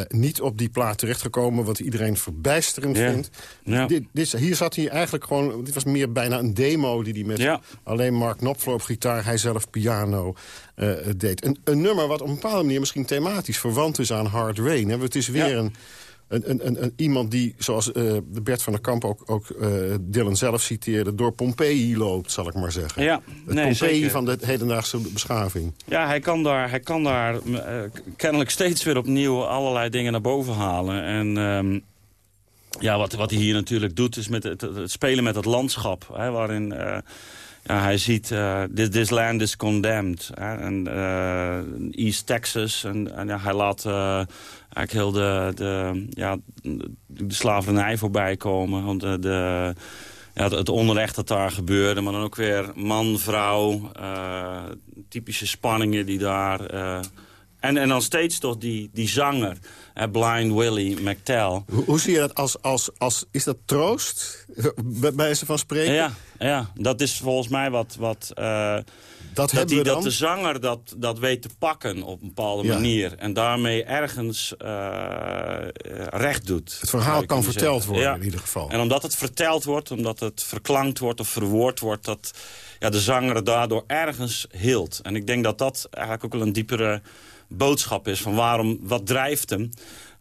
niet op die plaat terechtgekomen, wat iedereen verbijsterend vindt. Ja. Dit, dit, hier zat hij eigenlijk gewoon, dit was meer bijna een demo die hij met alleen Mark Knopfler op gitaar, hij zelf piano deed. Een, een nummer wat op een bepaalde manier misschien thematisch verwant is aan Hard Rain. hè. Het is weer een... Een, een, een, een- iemand die, zoals de Bert van der Kamp ook, ook eh, Dylan zelf citeerde... door Pompeii loopt, zal ik maar zeggen. Ja, Het nee, Pompeii zeker. van de hedendaagse beschaving. Ja, hij kan daar, hij kan daar eh, kennelijk steeds weer opnieuw allerlei dingen naar boven halen. En ehm, ja, wat, wat hij hier natuurlijk doet is met het, het spelen met het landschap. Hè, waarin ja, hij ziet, eh, this, land is condemned. En eh, East Texas. En, en ja, hij laat eh, eigenlijk heel de, de, ja, de slavernij voorbij komen. Want de... ja, het, het onrecht dat daar gebeurde. Maar dan ook weer man, vrouw, typische spanningen die daar... eh, en, en dan steeds toch die, die zanger, eh, Blind Willie McTell. Hoe, hoe zie je dat als, als, als... Is dat troost, bij wijze van spreken? Ja, ja, dat is volgens mij wat... wat eh, dat, dat, die, dat de zanger dat, dat weet te pakken op een bepaalde manier. En daarmee ergens uh, recht doet. Het verhaal kan verteld worden in ieder geval. En omdat het verteld wordt, omdat het verklankt wordt of verwoord wordt... dat ja, de zanger daardoor ergens hield. En ik denk dat dat eigenlijk ook wel een diepere boodschap is... van waarom, wat drijft hem...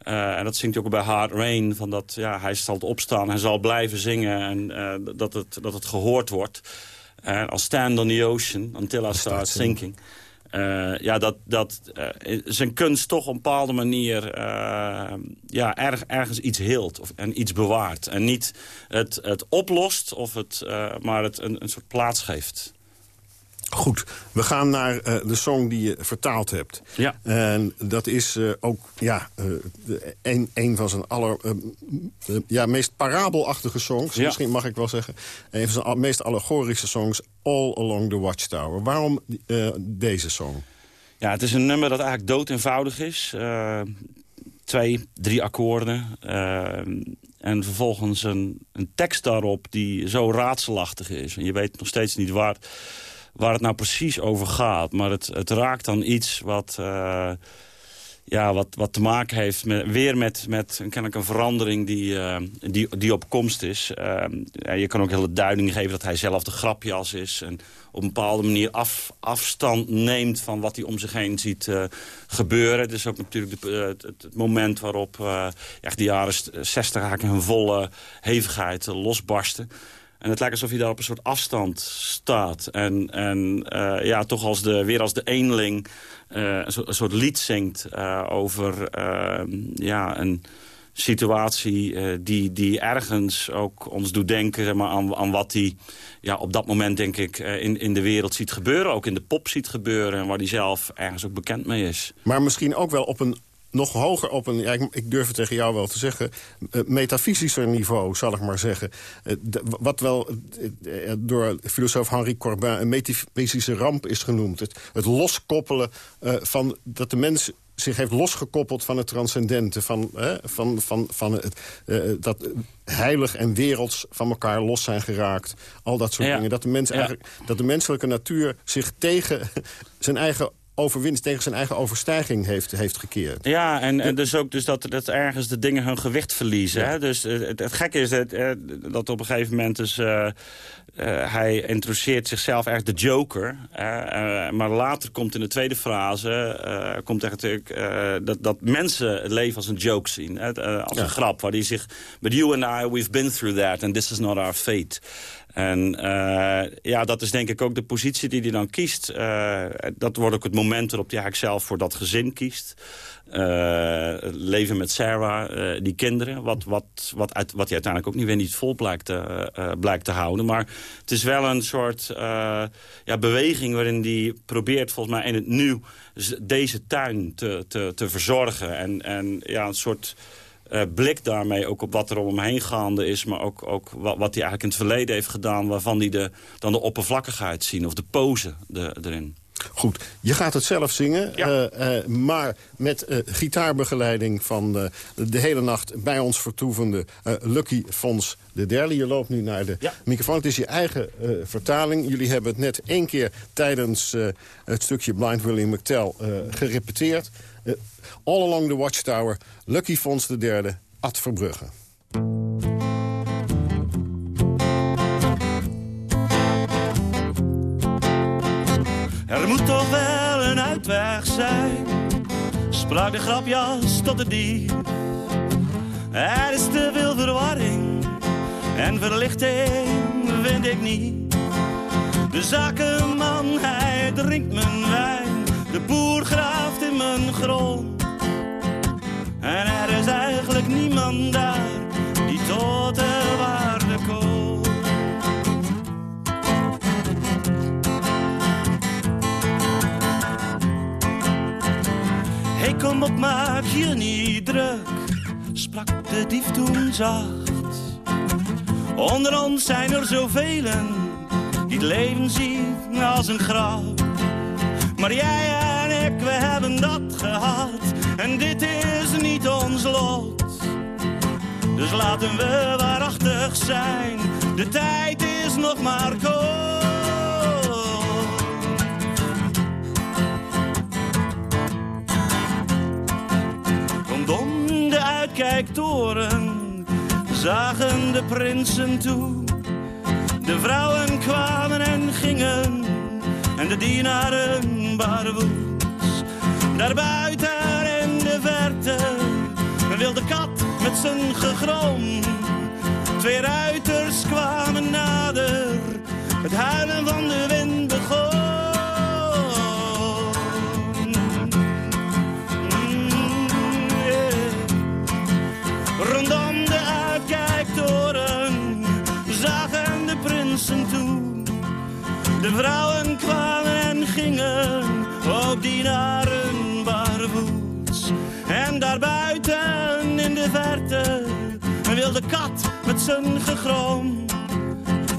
Uh, en dat zingt hij ook bij Hard Rain. Van dat, ja, hij zal opstaan, hij zal blijven zingen en uh, dat, het, dat het gehoord wordt. En I'll stand on the ocean until I start sinking. Uh, ja, dat, dat zijn kunst toch op een bepaalde manier ja, erg, ergens iets hield of, en iets bewaart. En niet het, het oplost, of het, maar het een, een soort plaats geeft. Goed, we gaan naar uh, de song die je vertaald hebt. Ja. En dat is uh, ook ja, uh, een, een van zijn aller, ja, meest parabelachtige songs. Ja. Misschien mag ik wel zeggen. Een van zijn meest allegorische songs, All Along the Watchtower. Waarom deze song? Ja, het is een nummer dat eigenlijk dood eenvoudig is. twee, drie akkoorden. en vervolgens een, een tekst daarop die zo raadselachtig is. En je weet nog steeds niet waar waar het nou precies over gaat. Maar het, het raakt dan iets wat, uh, ja, wat, wat te maken heeft met, weer met, met kennelijk een verandering die, uh, die, die op komst is. Uh, je kan ook hele duiding geven dat hij zelf de grapjas is. En op een bepaalde manier af, afstand neemt van wat hij om zich heen ziet gebeuren. Het is ook natuurlijk het, moment waarop echt de jaren 60 eigenlijk hun volle hevigheid losbarsten. En het lijkt alsof hij daar op een soort afstand staat. En, en uh, ja, toch als de, weer als de eenling uh, een, soort, lied zingt uh, over ja, een situatie die, die ergens ook ons doet denken maar, aan, aan wat hij ja, op dat moment denk ik in, in de wereld ziet gebeuren. Ook in de pop ziet gebeuren en waar hij zelf ergens ook bekend mee is. Maar misschien ook wel op een nog hoger op een, ja, ik, durf het tegen jou wel te zeggen... Uh, metafysischer niveau, zal ik maar zeggen. Uh, wat wel uh, door filosoof Henri Corbin een metafysische ramp is genoemd. Het, het loskoppelen van dat de mens zich heeft losgekoppeld van het transcendente. Van, van, van, van het, dat heilig en werelds van elkaar los zijn geraakt. Al dat soort dingen. Dat de, mens eigenlijk, dat de menselijke natuur zich tegen zijn eigen overwinst tegen zijn eigen overstijging heeft, heeft gekeerd. Ja, en, en dus ook dus dat, dat ergens de dingen hun gewicht verliezen. Hè? Dus eh, het, het, gekke is dat, eh, dat op een gegeven moment... Dus, uh, uh, hij introduceert zichzelf echt de joker. maar later komt in de tweede frase... komt eigenlijk dat, dat mensen het leven als een joke zien. als een grap, waar hij zich... But you and I, we've been through that and this is not our fate. En uh, ja, dat is denk ik ook de positie die hij dan kiest. Uh, dat wordt ook het moment waarop hij eigenlijk zelf voor dat gezin kiest. Uh, leven met Sarah, die kinderen. Wat, wat, wat, uit, wat hij uiteindelijk ook niet weer niet vol blijkt te, blijkt te houden. Maar het is wel een soort ja, beweging waarin hij probeert volgens mij in het nu... deze tuin te, te, te verzorgen. En, en ja, een soort uh, blik daarmee ook op wat er om hem heen gaande is... maar ook, ook wat, wat, hij eigenlijk in het verleden heeft gedaan... waarvan hij de, dan de oppervlakkigheid zien of de pose de, erin. Goed, je gaat het zelf zingen, ja. uh, uh, maar met gitaarbegeleiding van de hele nacht bij ons vertoevende Lucky Fons de derde. Je loopt nu naar de ja. microfoon. Het is je eigen vertaling. Jullie hebben het net één keer tijdens het stukje Blind William McTell gerepeteerd. All Along the Watchtower, Lucky Fons de derde, Ad Verbrugge. Er moet toch wel een uitweg zijn, sprak de grapjas tot de dief. Er is te veel verwarring en verlichting vind ik niet. De zakenman, hij drinkt mijn wijn, de boer graaft in mijn grond. Daar die tot de waarde komt. Hey, kom op, maak je niet druk, sprak de dief toen zacht. Onder ons zijn er zoveel die het leven zien als een grap. Maar jij en ik, we hebben dat gehad. En dit is niet ons lot. Dus laten we waarachtig zijn, de tijd is nog maar kort. Rondom de uitkijktoren zagen de prinsen toe. De vrouwen kwamen en gingen en de dienaren Daar Daarbuiten in de verte wilde kat met zijn gegrom. Twee ruiters kwamen nader, het huilen van de wind begon. Rondom de uitkijktoren zagen de prinsen toe. De vrouwen kwamen en gingen, ook dienaren barvoets. En daarbuiten de verte een wilde kat met zijn gegrom.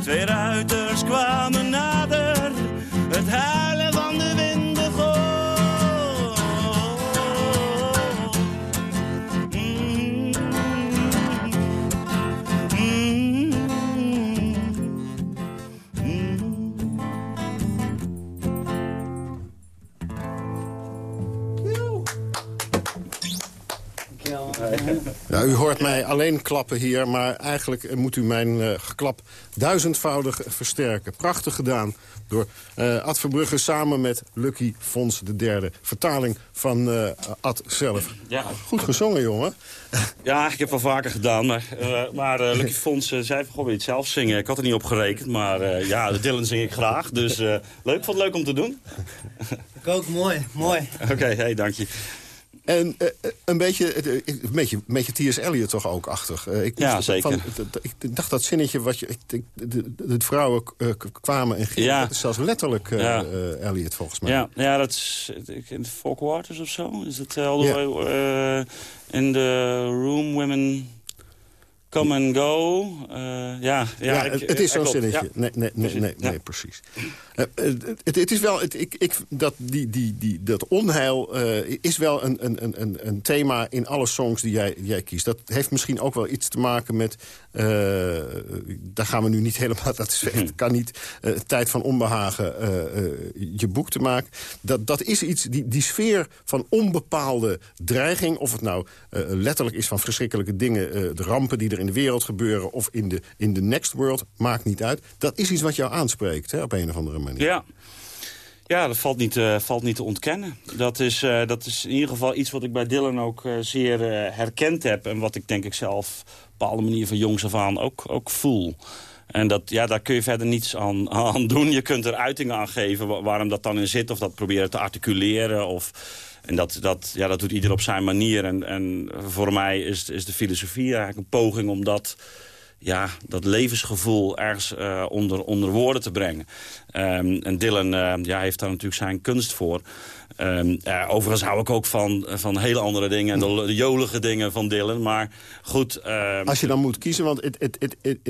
Twee ruiters kwamen nader, het huilen van de wind Ja, u hoort mij alleen klappen hier, maar eigenlijk eh, moet u mijn eh, geklap duizendvoudig versterken. Prachtig gedaan door eh, Ad Verbrugge samen met Lucky Fons de derde. Vertaling van eh, Ad zelf. Ja. Goed gezongen, jongen. Ja, ik heb wel vaker gedaan. Maar, eh, maar eh, Lucky Fons zei van, goh, wil je het zelf zingen? Ik had er niet op gerekend, maar eh, ja, de Dylan zing ik graag. Dus eh, leuk, vond het leuk om te doen. Ik ook, mooi, mooi. Oké, hey, dank je. En eh, eh, een beetje, eh, een beetje, een beetje T.S. Eliot toch ook achtig. Eh, ik, Ja, zeker. Van, ik dacht dat zinnetje wat je... Ik, ik- de, de, vrouwen eh, kwamen en gingen. Ja. Dat is zelfs letterlijk eh, Ja. eh, Eliot volgens mij. Ja, ja, dat is in Folk Waters of zo. Is het all the way, eh, in the room women come and go. Eh, ja, ja, Ja, ik- het, het is eh, zo'n zinnetje. ja. Nee, nee, nee, nee, ja. nee, precies. Eh, het, het is wel, het, ik, ik, dat, die, die, die, dat onheil is wel een, een, een- een, thema in alle songs die jij, jij kiest. Dat heeft misschien ook wel iets te maken met... daar gaan we nu niet helemaal... Dat is echt, kan niet tijd van onbehagen eh, eh, je boek te maken. Dat, dat is iets, die, die sfeer van onbepaalde dreiging... of het nou letterlijk is van verschrikkelijke dingen... de rampen die er in de wereld gebeuren... of in de, in de next world, maakt niet uit. Dat is iets wat jou aanspreekt, hè, op een of andere manier. Ja. Ja, dat valt niet, eh, valt niet te ontkennen. Dat is, eh, dat is in ieder geval iets wat ik bij Dylan ook eh, zeer herkend heb. En wat ik denk ik zelf op een bepaalde manier van jongs af aan ook, ook voel. En dat, ja, daar kun je verder niets aan, aan doen. Je kunt er uitingen aan geven wa- waarom dat dan in zit. Of dat proberen te articuleren. Of, en dat, dat, ja, dat doet ieder op zijn manier. En, en voor mij is, is de filosofie eigenlijk een poging om dat ja, dat levensgevoel ergens eh, onder, onder woorden te brengen. Ehm, en Dylan eh, ja, heeft daar natuurlijk zijn kunst voor. Ehm, eh, overigens hou ik ook van, van hele andere dingen. En de, de jolige dingen van Dylan. Maar goed... ehm, Als je dan moet kiezen, want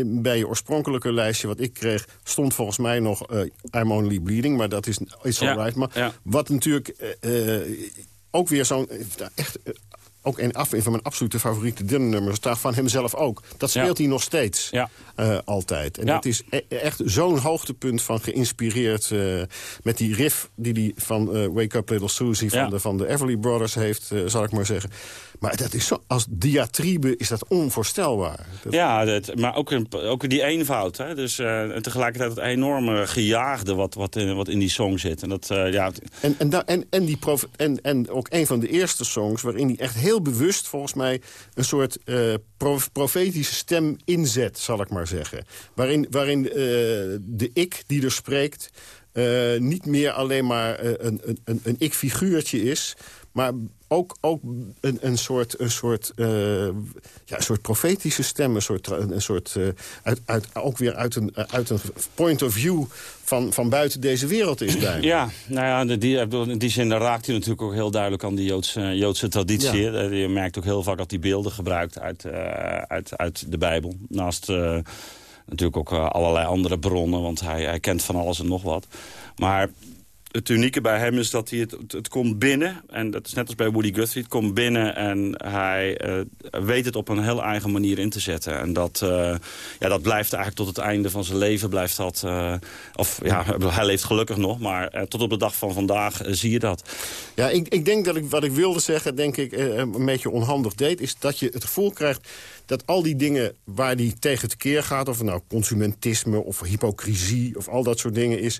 bij je oorspronkelijke lijstje wat ik kreeg... stond volgens mij nog I'm Only Bleeding, maar dat is is Ja, alright. Maar ja. wat natuurlijk ook weer zo'n... echt, ook een, af, een van mijn absolute favoriete Dylan-nummers, daar van hemzelf ook. Dat speelt Ja. hij nog steeds, Ja. eh, altijd. En Ja. dat is e- echt zo'n hoogtepunt van geïnspireerd... eh, met die riff die hij van eh, Wake Up Little Susie... van, de, van de Everly Brothers heeft, zal ik maar zeggen. Maar dat is zo, als diatribe is dat onvoorstelbaar. Dat- Ja, dat, maar ook, een, ook die eenvoud. Hè? Dus, eh, en tegelijkertijd het enorme gejaagde wat, wat, in, wat in die song zit. En, dat, eh, ja, En, en, en, en, die en, en ook een van de eerste songs waarin hij echt heel bewust volgens mij... een soort eh, prof- profetische stem inzet, zal ik maar zeggen. Waarin, waarin de ik die er spreekt niet meer alleen maar een, een, een, een ik-figuurtje is... maar ook, ook een, een soort, een, soort, eh, ja, een soort profetische stem. Een soort, een soort eh, uit, uit, ook weer uit een, uit een point of view van, van buiten deze wereld is bij. Ja, nou ja, die, in die zin raakt hij natuurlijk ook heel duidelijk aan die Joodse, Joodse traditie. Ja. hè. Je merkt ook heel vaak dat hij beelden gebruikt uit, eh, uit, uit de Bijbel. Naast eh, natuurlijk ook eh, allerlei andere bronnen, want hij, hij kent van alles en nog wat. Maar het unieke bij hem is dat hij het, het, komt binnen. En dat is net als bij Woody Guthrie. Het komt binnen en hij uh, weet het op een heel eigen manier in te zetten. En dat, uh, ja, dat blijft eigenlijk tot het einde van zijn leven. Blijft dat, uh, of ja, hij leeft gelukkig nog. Maar tot op de dag van vandaag zie je dat. Ja, ik, ik denk dat ik wat ik wilde zeggen, denk ik, een beetje onhandig deed. Is dat je het gevoel krijgt dat al die dingen waar die tegen te keer gaat... of nou consumentisme of hypocrisie of al dat soort dingen is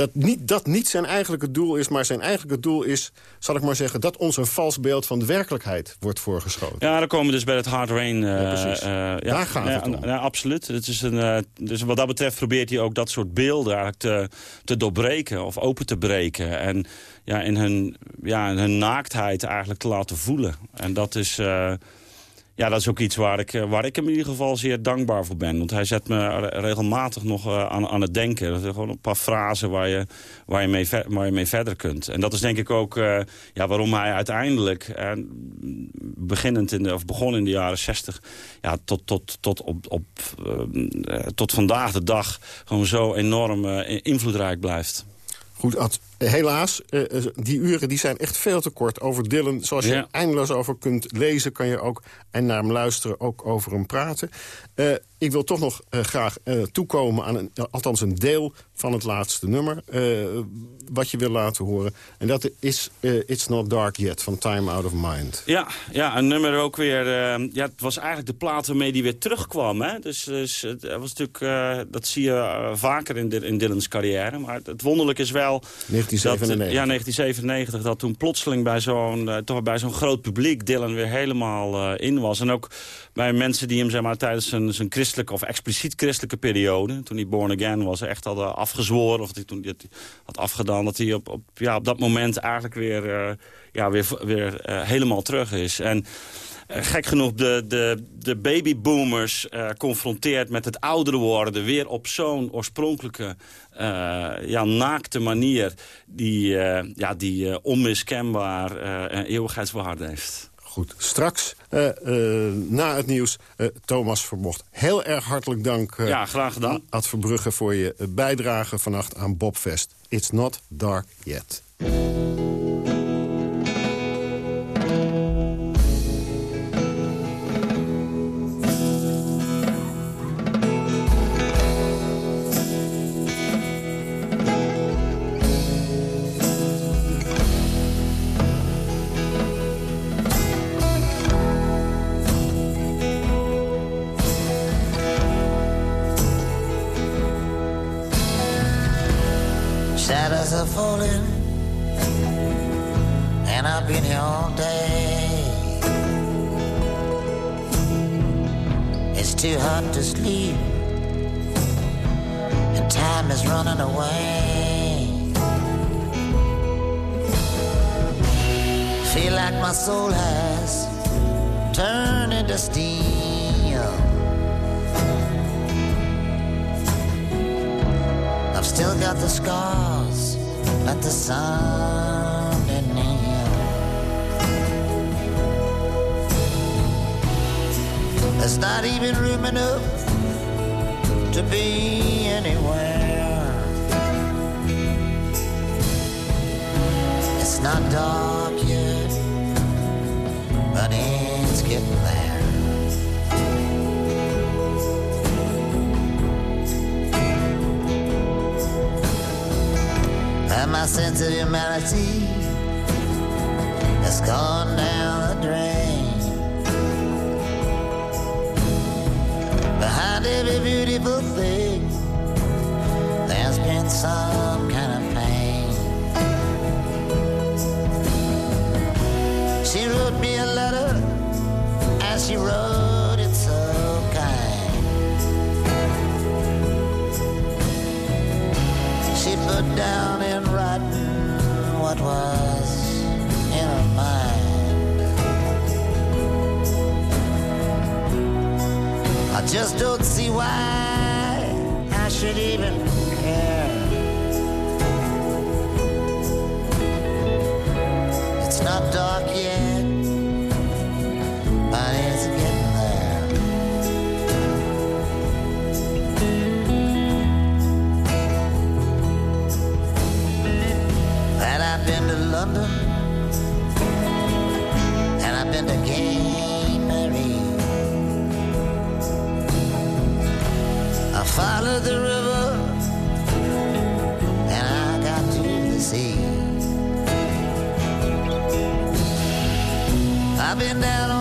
dat niet, dat niet zijn eigenlijke doel is, maar zijn eigenlijke doel is... zal ik maar zeggen, dat ons een vals beeld van de werkelijkheid wordt voorgeschoten. Ja, dan komen we dus bij het hard rain. Uh, ja, precies. Uh, ja, Daar gaat ja, het om. Ja, absoluut. Het is een, uh, dus wat dat betreft probeert hij ook dat soort beelden eigenlijk te, te doorbreken of open te breken. En ja, in, hun, ja, in hun naaktheid eigenlijk te laten voelen. En dat is ja, dat is ook iets waar ik, eh, waar ik hem in ieder geval zeer dankbaar voor ben. Want hij zet me regelmatig nog eh, aan, aan het denken. Dat zijn gewoon een paar frasen waar je, waar, je mee, waar je mee verder kunt. En dat is denk ik ook uh, ja, waarom hij uiteindelijk, beginnend in de, of begon in de jaren zestig... Ja, tot, tot, tot, op, op, tot vandaag de dag gewoon zo enorm invloedrijk blijft. Goed, Ad. Helaas, die uren die zijn echt veel te kort. Over Dylan, zoals je ja. eindeloos over kunt lezen... kan je ook, en naar hem luisteren, ook over hem praten. Uh, ik wil toch nog uh, graag uh, toekomen aan een, althans een deel van het laatste nummer... wat je wil laten horen. En dat is It's Not Dark Yet, van Time Out of Mind. Ja, ja een nummer ook weer... ja, het was eigenlijk de plaat waarmee die weer terugkwam. Hè? Dus, dus het was natuurlijk, dat zie je vaker in, in Dylans carrière. Maar het wonderlijke is wel... 1997. Dat, ja, 1997. Dat toen plotseling bij zo'n uh, toch bij zo'n groot publiek Dylan weer helemaal uh, in was. En ook bij mensen die hem zeg maar, tijdens zijn, zijn christelijke of expliciet christelijke periode... toen hij born again was, echt hadden afgezworen... of hij toen had afgedaan, dat hij op, op, ja, op dat moment eigenlijk weer, ja, weer, weer helemaal terug is. En gek genoeg de, de, de babyboomers uh, confronteerd met het oudere worden... weer op zo'n oorspronkelijke, ja, naakte manier... die, ja, die onmiskenbaar en eeuwigheidswaarde heeft. Goed, straks na het nieuws, Thomas Vermocht. Heel erg hartelijk dank ja, graag gedaan. Ad Verbrugge voor je bijdrage vannacht aan Bobfest. It's not dark yet. My sense of humanity has gone down the drain. Behind every beautiful thing, there's been some kind of pain. She wrote me a letter, and she wrote it so kind. She put down just don't see why I should even care. It's not dark yet, but it's getting there. And I've been to London, and I've been to Gaines. The river and I got to the sea. I've been down